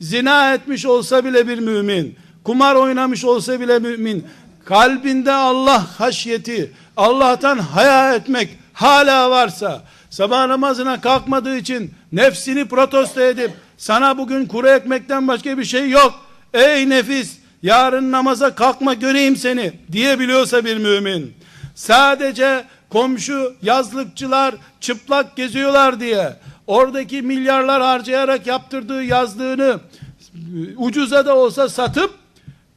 zina etmiş olsa bile bir mümin, kumar oynamış olsa bile mümin, kalbinde Allah haşyeti, Allah'tan haya etmek hala varsa, sabah namazına kalkmadığı için nefsini protesto edip, sana bugün kuru ekmekten başka bir şey yok, ey nefis, yarın namaza kalkma göreyim seni, diyebiliyorsa bir mümin, sadece komşu yazlıkçılar çıplak geziyorlar diye, oradaki milyarlar harcayarak yaptırdığı yazlığını ucuza da olsa satıp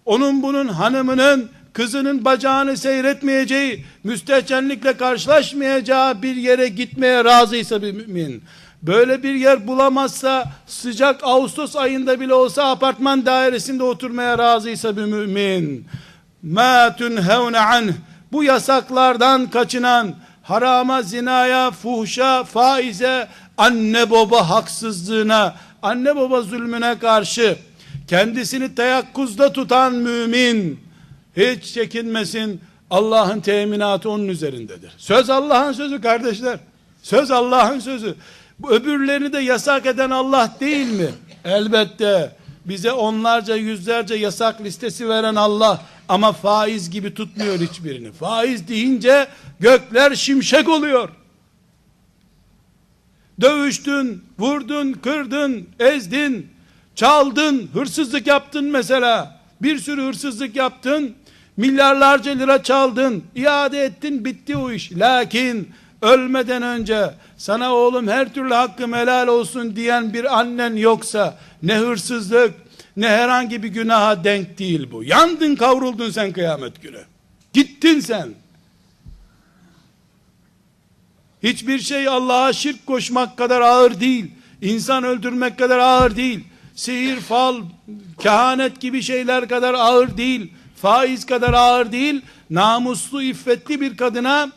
onun bunun hanımının kızının bacağını seyretmeyeceği müstehcenlikle karşılaşmayacağı bir yere gitmeye razıysa bir mümin. Böyle bir yer bulamazsa sıcak Ağustos ayında bile olsa apartman dairesinde oturmaya razıysa bir mümin. Tunhevne anh bu yasaklardan kaçınan harama, zinaya, fuhşa, faize, anne baba haksızlığına, anne baba zulmüne karşı kendisini teyakkuzda tutan mümin hiç çekinmesin Allah'ın teminatı onun üzerindedir. Söz Allah'ın sözü kardeşler. Söz Allah'ın sözü. Bu öbürlerini de yasak eden Allah değil mi? Elbette. Bize onlarca yüzlerce yasak listesi veren Allah ama faiz gibi tutmuyor hiçbirini. Faiz deyince gökler şimşek oluyor. Dövüştün, vurdun, kırdın, ezdin, çaldın, hırsızlık yaptın mesela. Bir sürü hırsızlık yaptın, milyarlarca lira çaldın, iade ettin, bitti o iş. Lakin ölmeden önce sana oğlum her türlü hakkım helal olsun diyen bir annen yoksa ne hırsızlık ne herhangi bir günaha denk değil bu. Yandın kavruldun sen kıyamet günü. Gittin sen. Hiçbir şey Allah'a şirk koşmak kadar ağır değil. İnsan öldürmek kadar ağır değil. Sihir, fal, kehanet gibi şeyler kadar ağır değil. Faiz kadar ağır değil. Namuslu, iffetli bir kadına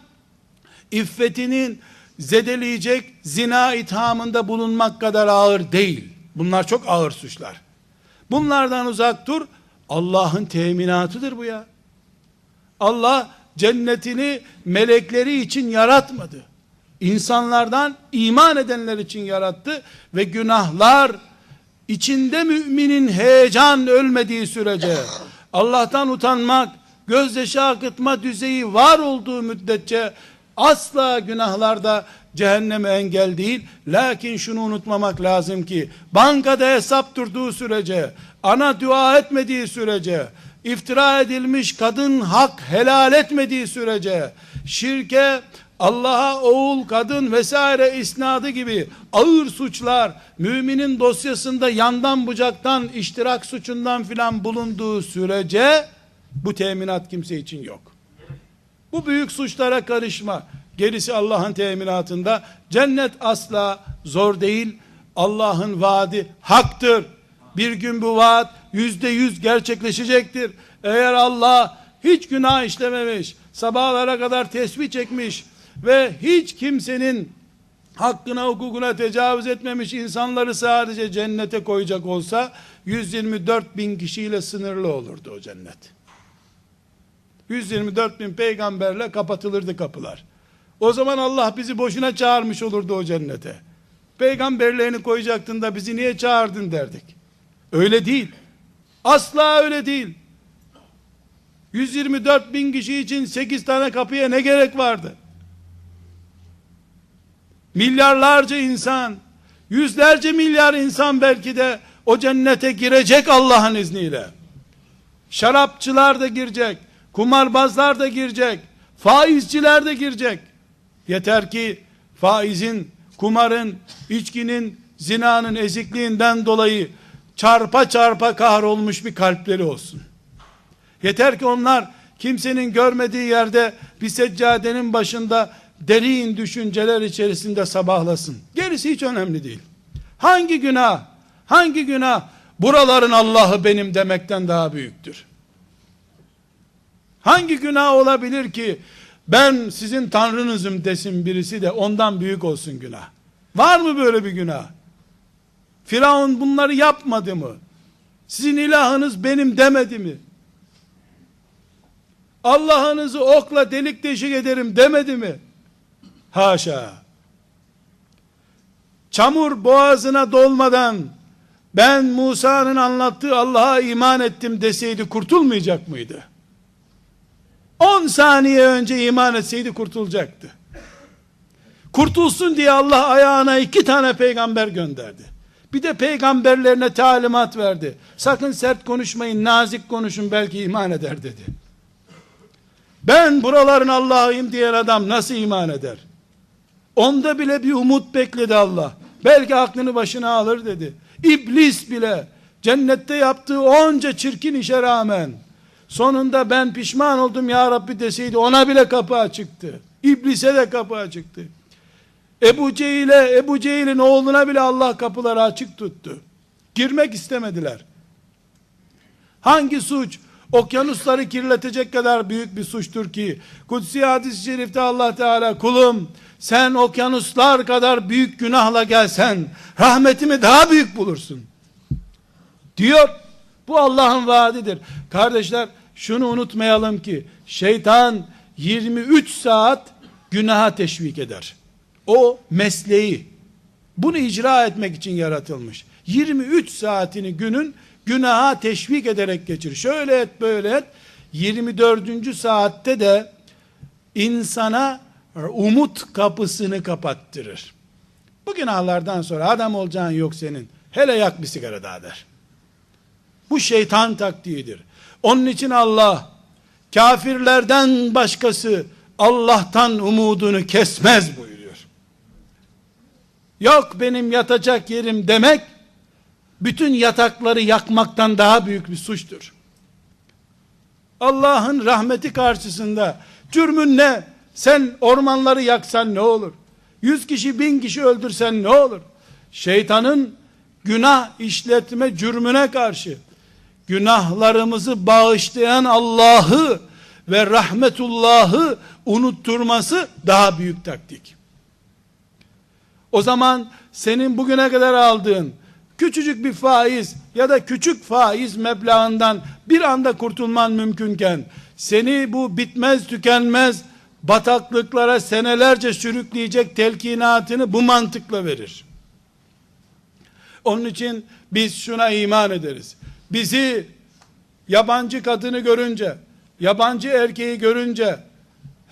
iffetinin zedeleyecek zina ithamında bulunmak kadar ağır değil. Bunlar çok ağır suçlar. Bunlardan uzak dur. Allah'ın teminatıdır bu ya. Allah cennetini melekleri için yaratmadı. İnsanlardan iman edenler için yarattı ve günahlar içinde müminin heyecan ölmediği sürece Allah'tan utanmak, gözyaşı akıtma düzeyi var olduğu müddetçe asla günahlarda cehenneme engel değil. Lakin şunu unutmamak lazım ki bankada hesap durduğu sürece, ana dua etmediği sürece, iftira edilmiş kadın hak helal etmediği sürece, şirke, Allah'a oğul, kadın vesaire isnadı gibi ağır suçlar müminin dosyasında yandan bucaktan iştirak suçundan filan bulunduğu sürece bu teminat kimse için yok. Bu büyük suçlara karışma. Gerisi Allah'ın teminatında. Cennet asla zor değil. Allah'ın vaadi haktır. Bir gün bu vaat yüzde yüz gerçekleşecektir. Eğer Allah hiç günah işlememiş, sabahlara kadar tesbih çekmiş ve hiç kimsenin hakkına hukukuna tecavüz etmemiş insanları sadece cennete koyacak olsa 124 bin kişiyle sınırlı olurdu o cennet. 124 bin peygamberle kapatılırdı kapılar. O zaman Allah bizi boşuna çağırmış olurdu o cennete. Peygamberlerini koyacaktın da bizi niye çağırdın derdik. Öyle değil. Asla öyle değil. 124 bin kişi için 8 tane kapıya ne gerek vardı? Milyarlarca insan, yüzlerce milyar insan belki de o cennete girecek Allah'ın izniyle. Şarapçılar da girecek, kumarbazlar da girecek, faizciler de girecek. Yeter ki faizin, kumarın, içkinin, zinanın ezikliğinden dolayı çarpa çarpa kahrolmuş bir kalpleri olsun. Yeter ki onlar kimsenin görmediği yerde bir seccadenin başında derin düşünceler içerisinde sabahlasın. Gerisi hiç önemli değil. Hangi günah, hangi günah buraların Allah'ı benim demekten daha büyüktür? Hangi günah olabilir ki ben sizin tanrınızım desin birisi de ondan büyük olsun günah. Var mı böyle bir günah? Firavun bunları yapmadı mı? Sizin ilahınız benim demedi mi? Allah'ınızı okla delik deşik ederim demedi mi? Haşa. Çamur boğazına dolmadan ben Musa'nın anlattığı Allah'a iman ettim deseydi kurtulmayacak mıydı? 10 saniye önce iman etseydi kurtulacaktı. Kurtulsun diye Allah ayağına iki tane peygamber gönderdi. Bir de peygamberlerine talimat verdi. Sakın sert konuşmayın, nazik konuşun belki iman eder dedi. Ben buraların Allah'ıyım diyen adam nasıl iman eder? Onda bile bir umut bekledi Allah. Belki aklını başına alır dedi. İblis bile cennette yaptığı onca çirkin işe rağmen sonunda ben pişman oldum ya Rabbi deseydi ona bile kapı açıktı. İblise de kapı açıktı. Ebu Cehil'e, Ebu Cehil'in oğluna bile Allah kapıları açık tuttu. Girmek istemediler. Hangi suç okyanusları kirletecek kadar büyük bir suçtur ki Kutsi hadis-i şerifte Allah Teala kulum sen okyanuslar kadar büyük günahla gelsen rahmetimi daha büyük bulursun. Diyor bu Allah'ın vaadidir. Kardeşler şunu unutmayalım ki şeytan 23 saat günaha teşvik eder. O mesleği. Bunu icra etmek için yaratılmış. 23 saatini günün günaha teşvik ederek geçir. Şöyle et böyle et. 24. saatte de insana umut kapısını kapattırır. Bu günahlardan sonra adam olacağın yok senin. Hele yak bir sigara daha der. Bu şeytan taktiğidir. Onun için Allah kafirlerden başkası Allah'tan umudunu kesmez buyuruyor. Yok benim yatacak yerim demek bütün yatakları yakmaktan daha büyük bir suçtur. Allah'ın rahmeti karşısında cürmün ne? Sen ormanları yaksan ne olur? Yüz kişi bin kişi öldürsen ne olur? Şeytanın günah işletme cürmüne karşı günahlarımızı bağışlayan Allah'ı ve rahmetullahı unutturması daha büyük taktik. O zaman senin bugüne kadar aldığın küçücük bir faiz ya da küçük faiz meblağından bir anda kurtulman mümkünken seni bu bitmez tükenmez bataklıklara senelerce sürükleyecek telkinatını bu mantıkla verir. Onun için biz şuna iman ederiz. Bizi yabancı kadını görünce, yabancı erkeği görünce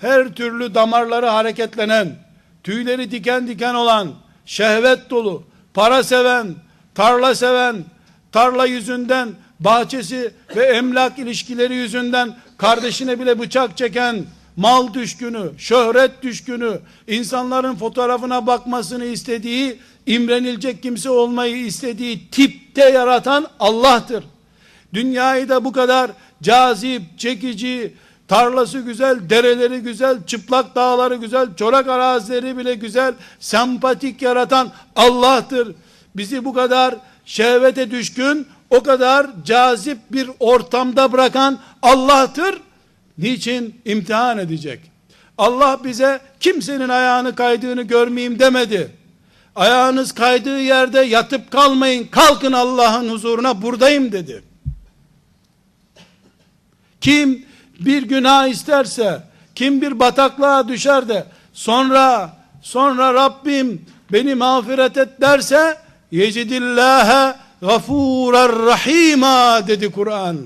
her türlü damarları hareketlenen, tüyleri diken diken olan, şehvet dolu, para seven, tarla seven, tarla yüzünden, bahçesi ve emlak ilişkileri yüzünden kardeşine bile bıçak çeken, mal düşkünü, şöhret düşkünü, insanların fotoğrafına bakmasını istediği, imrenilecek kimse olmayı istediği tipte yaratan Allah'tır. Dünyayı da bu kadar cazip, çekici, tarlası güzel, dereleri güzel, çıplak dağları güzel, çorak arazileri bile güzel, sempatik yaratan Allah'tır bizi bu kadar şehvete düşkün, o kadar cazip bir ortamda bırakan Allah'tır. Niçin? imtihan edecek. Allah bize kimsenin ayağını kaydığını görmeyeyim demedi. Ayağınız kaydığı yerde yatıp kalmayın, kalkın Allah'ın huzuruna buradayım dedi. Kim bir günah isterse, kim bir bataklığa düşer de sonra sonra Rabbim beni mağfiret et derse yecidillâhe gafûrar rahîmâ dedi Kur'an.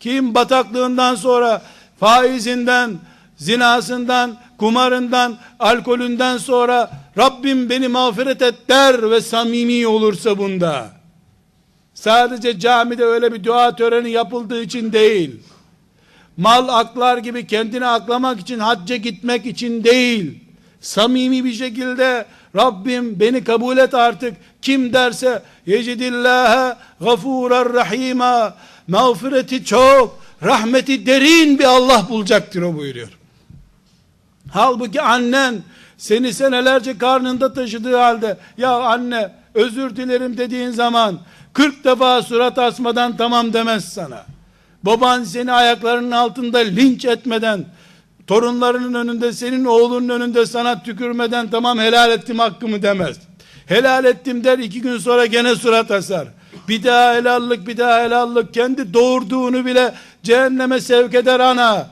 Kim bataklığından sonra faizinden, zinasından, kumarından, alkolünden sonra Rabbim beni mağfiret et der ve samimi olursa bunda. Sadece camide öyle bir dua töreni yapıldığı için değil. Mal aklar gibi kendini aklamak için hacca gitmek için değil. Samimi bir şekilde Rabbim beni kabul et artık kim derse yecidillâhe gafûrar rahîmâ mağfireti çok rahmeti derin bir Allah bulacaktır o buyuruyor. Halbuki annen seni senelerce karnında taşıdığı halde ya anne özür dilerim dediğin zaman 40 defa surat asmadan tamam demez sana. Baban seni ayaklarının altında linç etmeden torunlarının önünde senin oğlunun önünde sana tükürmeden tamam helal ettim hakkımı demez. Helal ettim der iki gün sonra gene surat asar. Bir daha helallik bir daha helallik kendi doğurduğunu bile cehenneme sevk eder ana.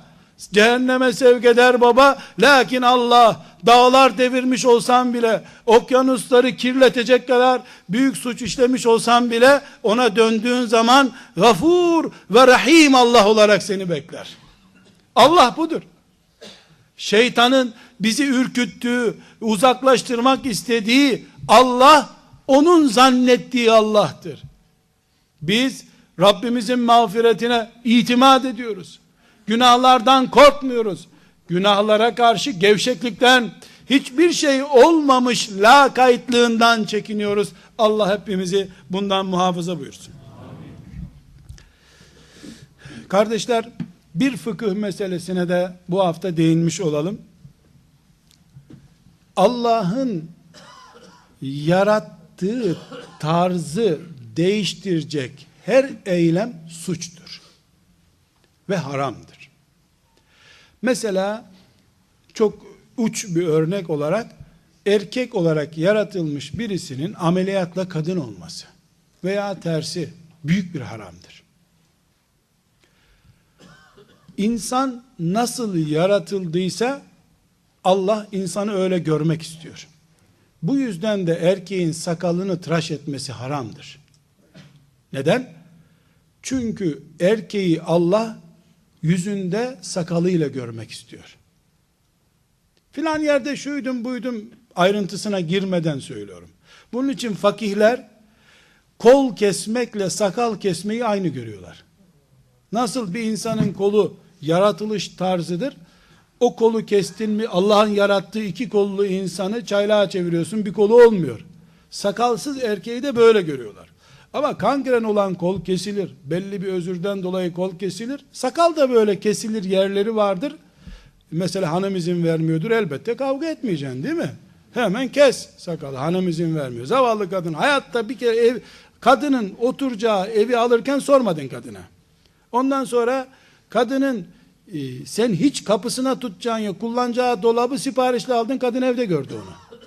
Cehenneme sevk eder baba. Lakin Allah dağlar devirmiş olsam bile okyanusları kirletecek kadar büyük suç işlemiş olsam bile ona döndüğün zaman gafur ve rahim Allah olarak seni bekler. Allah budur şeytanın bizi ürküttüğü, uzaklaştırmak istediği Allah, onun zannettiği Allah'tır. Biz Rabbimizin mağfiretine itimat ediyoruz. Günahlardan korkmuyoruz. Günahlara karşı gevşeklikten, hiçbir şey olmamış la kayıtlığından çekiniyoruz. Allah hepimizi bundan muhafaza buyursun. Kardeşler, bir fıkıh meselesine de bu hafta değinmiş olalım. Allah'ın yarattığı tarzı değiştirecek her eylem suçtur ve haramdır. Mesela çok uç bir örnek olarak erkek olarak yaratılmış birisinin ameliyatla kadın olması veya tersi büyük bir haramdır. İnsan nasıl yaratıldıysa Allah insanı öyle görmek istiyor. Bu yüzden de erkeğin sakalını tıraş etmesi haramdır. Neden? Çünkü erkeği Allah yüzünde sakalıyla görmek istiyor. Filan yerde şuydum buydum ayrıntısına girmeden söylüyorum. Bunun için fakihler kol kesmekle sakal kesmeyi aynı görüyorlar. Nasıl bir insanın kolu yaratılış tarzıdır. O kolu kestin mi Allah'ın yarattığı iki kollu insanı çaylağa çeviriyorsun bir kolu olmuyor. Sakalsız erkeği de böyle görüyorlar. Ama kangren olan kol kesilir. Belli bir özürden dolayı kol kesilir. Sakal da böyle kesilir yerleri vardır. Mesela hanım izin vermiyordur elbette kavga etmeyeceksin değil mi? Hemen kes sakalı hanım izin vermiyor. Zavallı kadın hayatta bir kere ev, kadının oturacağı evi alırken sormadın kadına. Ondan sonra kadının e, sen hiç kapısına tutacağın ya kullanacağı dolabı siparişle aldın kadın evde gördü onu.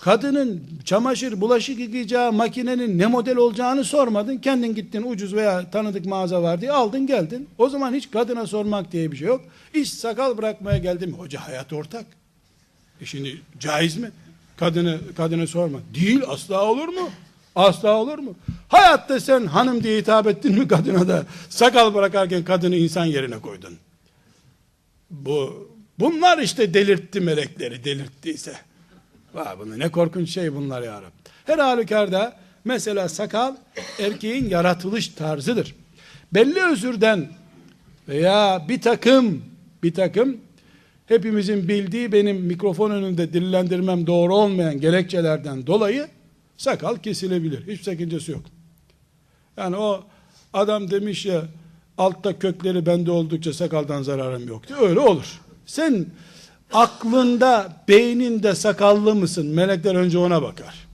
Kadının çamaşır, bulaşık yıkayacağı makinenin ne model olacağını sormadın. Kendin gittin ucuz veya tanıdık mağaza var diye aldın geldin. O zaman hiç kadına sormak diye bir şey yok. İş sakal bırakmaya geldim. Hoca hayat ortak. E şimdi caiz mi? Kadını kadını sorma. Değil asla olur mu? Asla olur mu? Hayatta sen hanım diye hitap ettin mi kadına da sakal bırakarken kadını insan yerine koydun. Bu bunlar işte delirtti melekleri delirttiyse. Vay bunu ne korkunç şey bunlar ya Rabbi. Her halükarda mesela sakal erkeğin yaratılış tarzıdır. Belli özürden veya bir takım bir takım hepimizin bildiği benim mikrofon önünde dillendirmem doğru olmayan gerekçelerden dolayı sakal kesilebilir. Hiç sakıncası yok. Yani o adam demiş ya altta kökleri bende oldukça sakaldan zararım yok diye öyle olur. Sen aklında, beyninde sakallı mısın? Melekler önce ona bakar.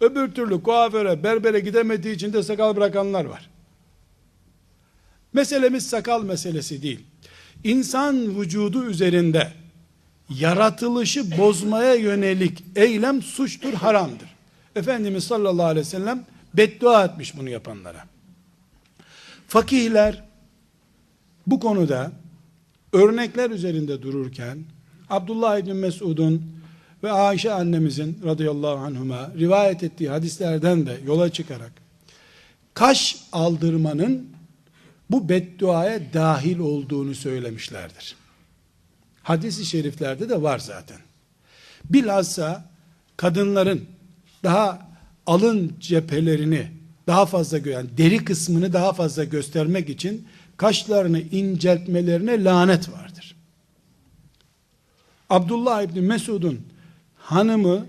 Öbür türlü kuaföre, berbere gidemediği için de sakal bırakanlar var. Meselemiz sakal meselesi değil. İnsan vücudu üzerinde yaratılışı bozmaya yönelik eylem suçtur, haramdır. Efendimiz sallallahu aleyhi ve sellem beddua etmiş bunu yapanlara. Fakihler bu konuda örnekler üzerinde dururken Abdullah İbni Mesud'un ve Ayşe annemizin radıyallahu anhuma rivayet ettiği hadislerden de yola çıkarak kaş aldırmanın bu bedduaya dahil olduğunu söylemişlerdir. Hadis-i şeriflerde de var zaten. Bilhassa kadınların daha alın cephelerini daha fazla gören, deri kısmını daha fazla göstermek için kaşlarını inceltmelerine lanet vardır. Abdullah İbni Mesud'un hanımı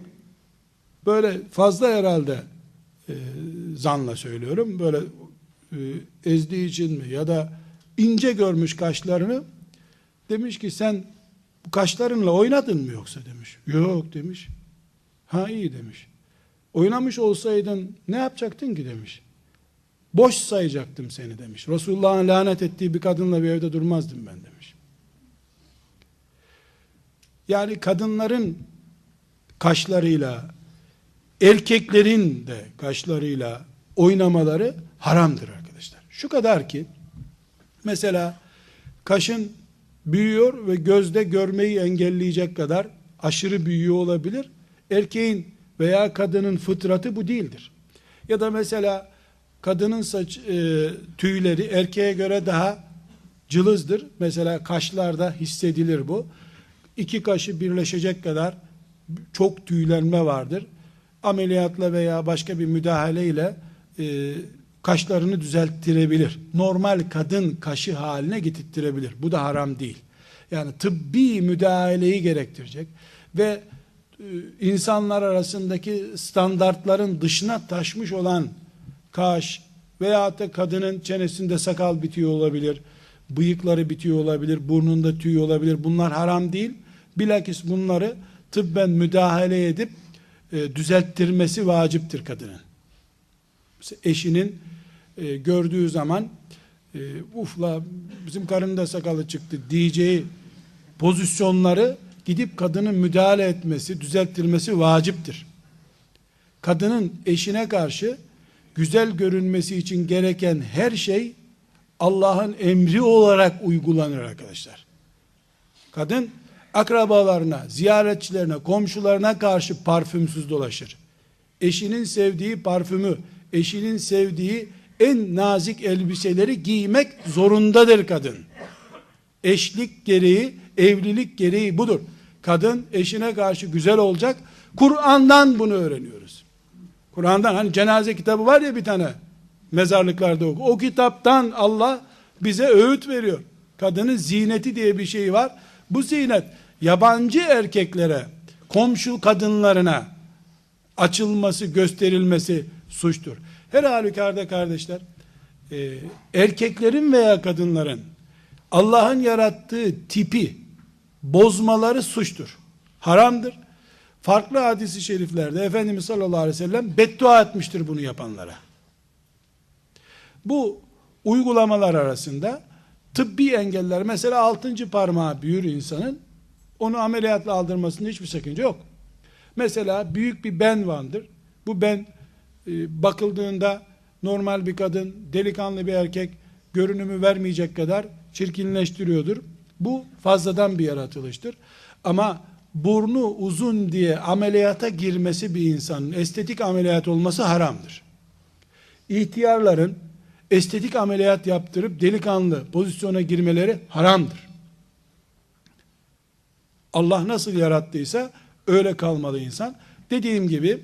böyle fazla herhalde e, zanla söylüyorum böyle e, ezdiği için mi ya da ince görmüş kaşlarını demiş ki sen bu kaşlarınla oynadın mı yoksa demiş. Yok demiş. Ha iyi demiş. Oynamış olsaydın ne yapacaktın ki demiş. Boş sayacaktım seni demiş. Resulullah'ın lanet ettiği bir kadınla bir evde durmazdım ben demiş. Yani kadınların kaşlarıyla erkeklerin de kaşlarıyla oynamaları haramdır arkadaşlar. Şu kadar ki mesela kaşın büyüyor ve gözde görmeyi engelleyecek kadar aşırı büyüyor olabilir. Erkeğin veya kadının fıtratı bu değildir. Ya da mesela kadının saç e, tüyleri erkeğe göre daha cılızdır. Mesela kaşlarda hissedilir bu. İki kaşı birleşecek kadar çok tüylenme vardır. Ameliyatla veya başka bir müdahaleyle e, kaşlarını düzelttirebilir. Normal kadın kaşı haline getirtirebilir. Bu da haram değil. Yani tıbbi müdahaleyi gerektirecek ve insanlar arasındaki standartların dışına taşmış olan kaş veya da kadının çenesinde sakal bitiyor olabilir, bıyıkları bitiyor olabilir, burnunda tüy olabilir. Bunlar haram değil. Bilakis bunları tıbben müdahale edip e, düzelttirmesi vaciptir kadının. Mesela eşinin e, gördüğü zaman e, ufla bizim karının da sakalı çıktı diyeceği pozisyonları gidip kadının müdahale etmesi, düzelttirmesi vaciptir. Kadının eşine karşı güzel görünmesi için gereken her şey Allah'ın emri olarak uygulanır arkadaşlar. Kadın akrabalarına, ziyaretçilerine, komşularına karşı parfümsüz dolaşır. Eşinin sevdiği parfümü, eşinin sevdiği en nazik elbiseleri giymek zorundadır kadın. Eşlik gereği, evlilik gereği budur. Kadın eşine karşı güzel olacak. Kur'an'dan bunu öğreniyoruz. Kur'an'dan hani cenaze kitabı var ya bir tane mezarlıklarda oku. O kitaptan Allah bize öğüt veriyor. Kadının zineti diye bir şey var. Bu zinet yabancı erkeklere, komşu kadınlarına açılması, gösterilmesi suçtur. Her halükarda kardeşler, e, erkeklerin veya kadınların Allah'ın yarattığı tipi bozmaları suçtur. Haramdır. Farklı hadisi şeriflerde Efendimiz sallallahu aleyhi ve sellem beddua etmiştir bunu yapanlara. Bu uygulamalar arasında tıbbi engeller mesela altıncı parmağı büyür insanın onu ameliyatla aldırmasında hiçbir sakınca yok. Mesela büyük bir ben vardır. Bu ben e, bakıldığında normal bir kadın, delikanlı bir erkek görünümü vermeyecek kadar çirkinleştiriyordur. Bu fazladan bir yaratılıştır. Ama burnu uzun diye ameliyata girmesi bir insanın estetik ameliyat olması haramdır. İhtiyarların estetik ameliyat yaptırıp delikanlı pozisyona girmeleri haramdır. Allah nasıl yarattıysa öyle kalmalı insan. Dediğim gibi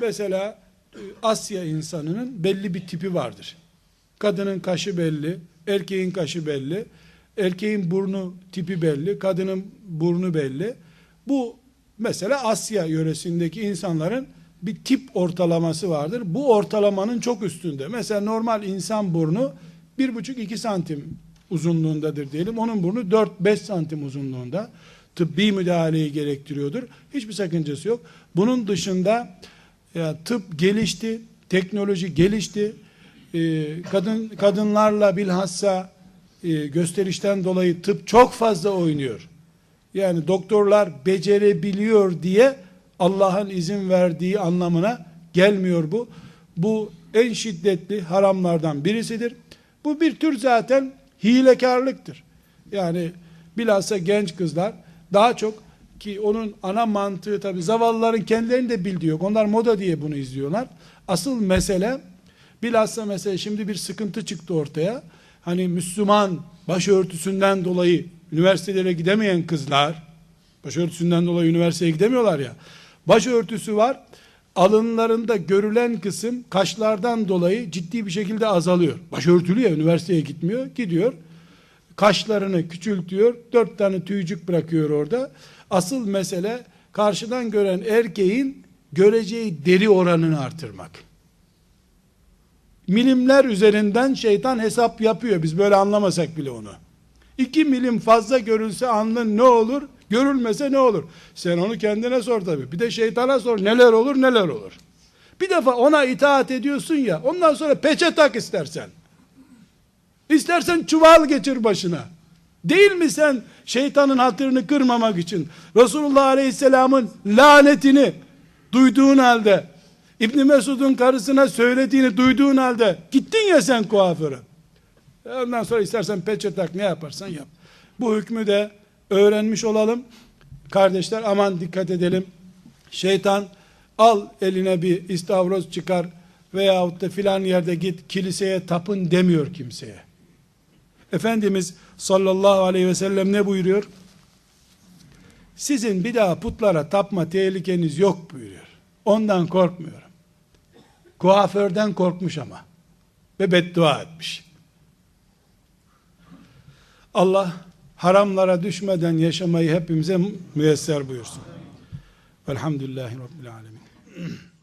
mesela e, Asya insanının belli bir tipi vardır. Kadının kaşı belli, erkeğin kaşı belli, erkeğin burnu tipi belli, kadının burnu belli. Bu mesela Asya yöresindeki insanların bir tip ortalaması vardır. Bu ortalamanın çok üstünde. Mesela normal insan burnu bir buçuk iki santim uzunluğundadır diyelim. Onun burnu 4-5 santim uzunluğunda. Tıbbi müdahaleyi gerektiriyordur. Hiçbir sakıncası yok. Bunun dışında ya, tıp gelişti, teknoloji gelişti. Ee, kadın kadınlarla bilhassa e, gösterişten dolayı tıp çok fazla oynuyor. Yani doktorlar becerebiliyor diye Allah'ın izin verdiği anlamına gelmiyor bu. Bu en şiddetli haramlardan birisidir. Bu bir tür zaten hilekarlıktır. Yani bilhassa genç kızlar daha çok ki onun ana mantığı tabi zavallıların kendilerini de bildiği yok. Onlar moda diye bunu izliyorlar. Asıl mesele bilhassa mesela şimdi bir sıkıntı çıktı ortaya. Hani Müslüman başörtüsünden dolayı üniversitelere gidemeyen kızlar başörtüsünden dolayı üniversiteye gidemiyorlar ya. Başörtüsü var. Alınlarında görülen kısım kaşlardan dolayı ciddi bir şekilde azalıyor. Başörtülü ya üniversiteye gitmiyor. Gidiyor. Kaşlarını küçültüyor. Dört tane tüycük bırakıyor orada. Asıl mesele karşıdan gören erkeğin göreceği deri oranını artırmak. Milimler üzerinden şeytan hesap yapıyor. Biz böyle anlamasak bile onu. İki milim fazla görülse alnın ne olur? Görülmese ne olur? Sen onu kendine sor tabi. Bir de şeytana sor neler olur neler olur. Bir defa ona itaat ediyorsun ya ondan sonra peçe tak istersen. İstersen çuval geçir başına. Değil mi sen şeytanın hatırını kırmamak için Resulullah Aleyhisselam'ın lanetini duyduğun halde İbni Mesud'un karısına söylediğini duyduğun halde gittin ya sen kuaföre. Ondan sonra istersen peçe tak ne yaparsan yap. Bu hükmü de öğrenmiş olalım. Kardeşler aman dikkat edelim. Şeytan al eline bir istavroz çıkar veyahut da filan yerde git kiliseye tapın demiyor kimseye. Efendimiz sallallahu aleyhi ve sellem ne buyuruyor? Sizin bir daha putlara tapma tehlikeniz yok buyuruyor. Ondan korkmuyorum. Kuaförden korkmuş ama. Ve beddua etmiş. Allah haramlara düşmeden yaşamayı hepimize müyesser buyursun. Velhamdülillahi Rabbil Alemin. <clears throat>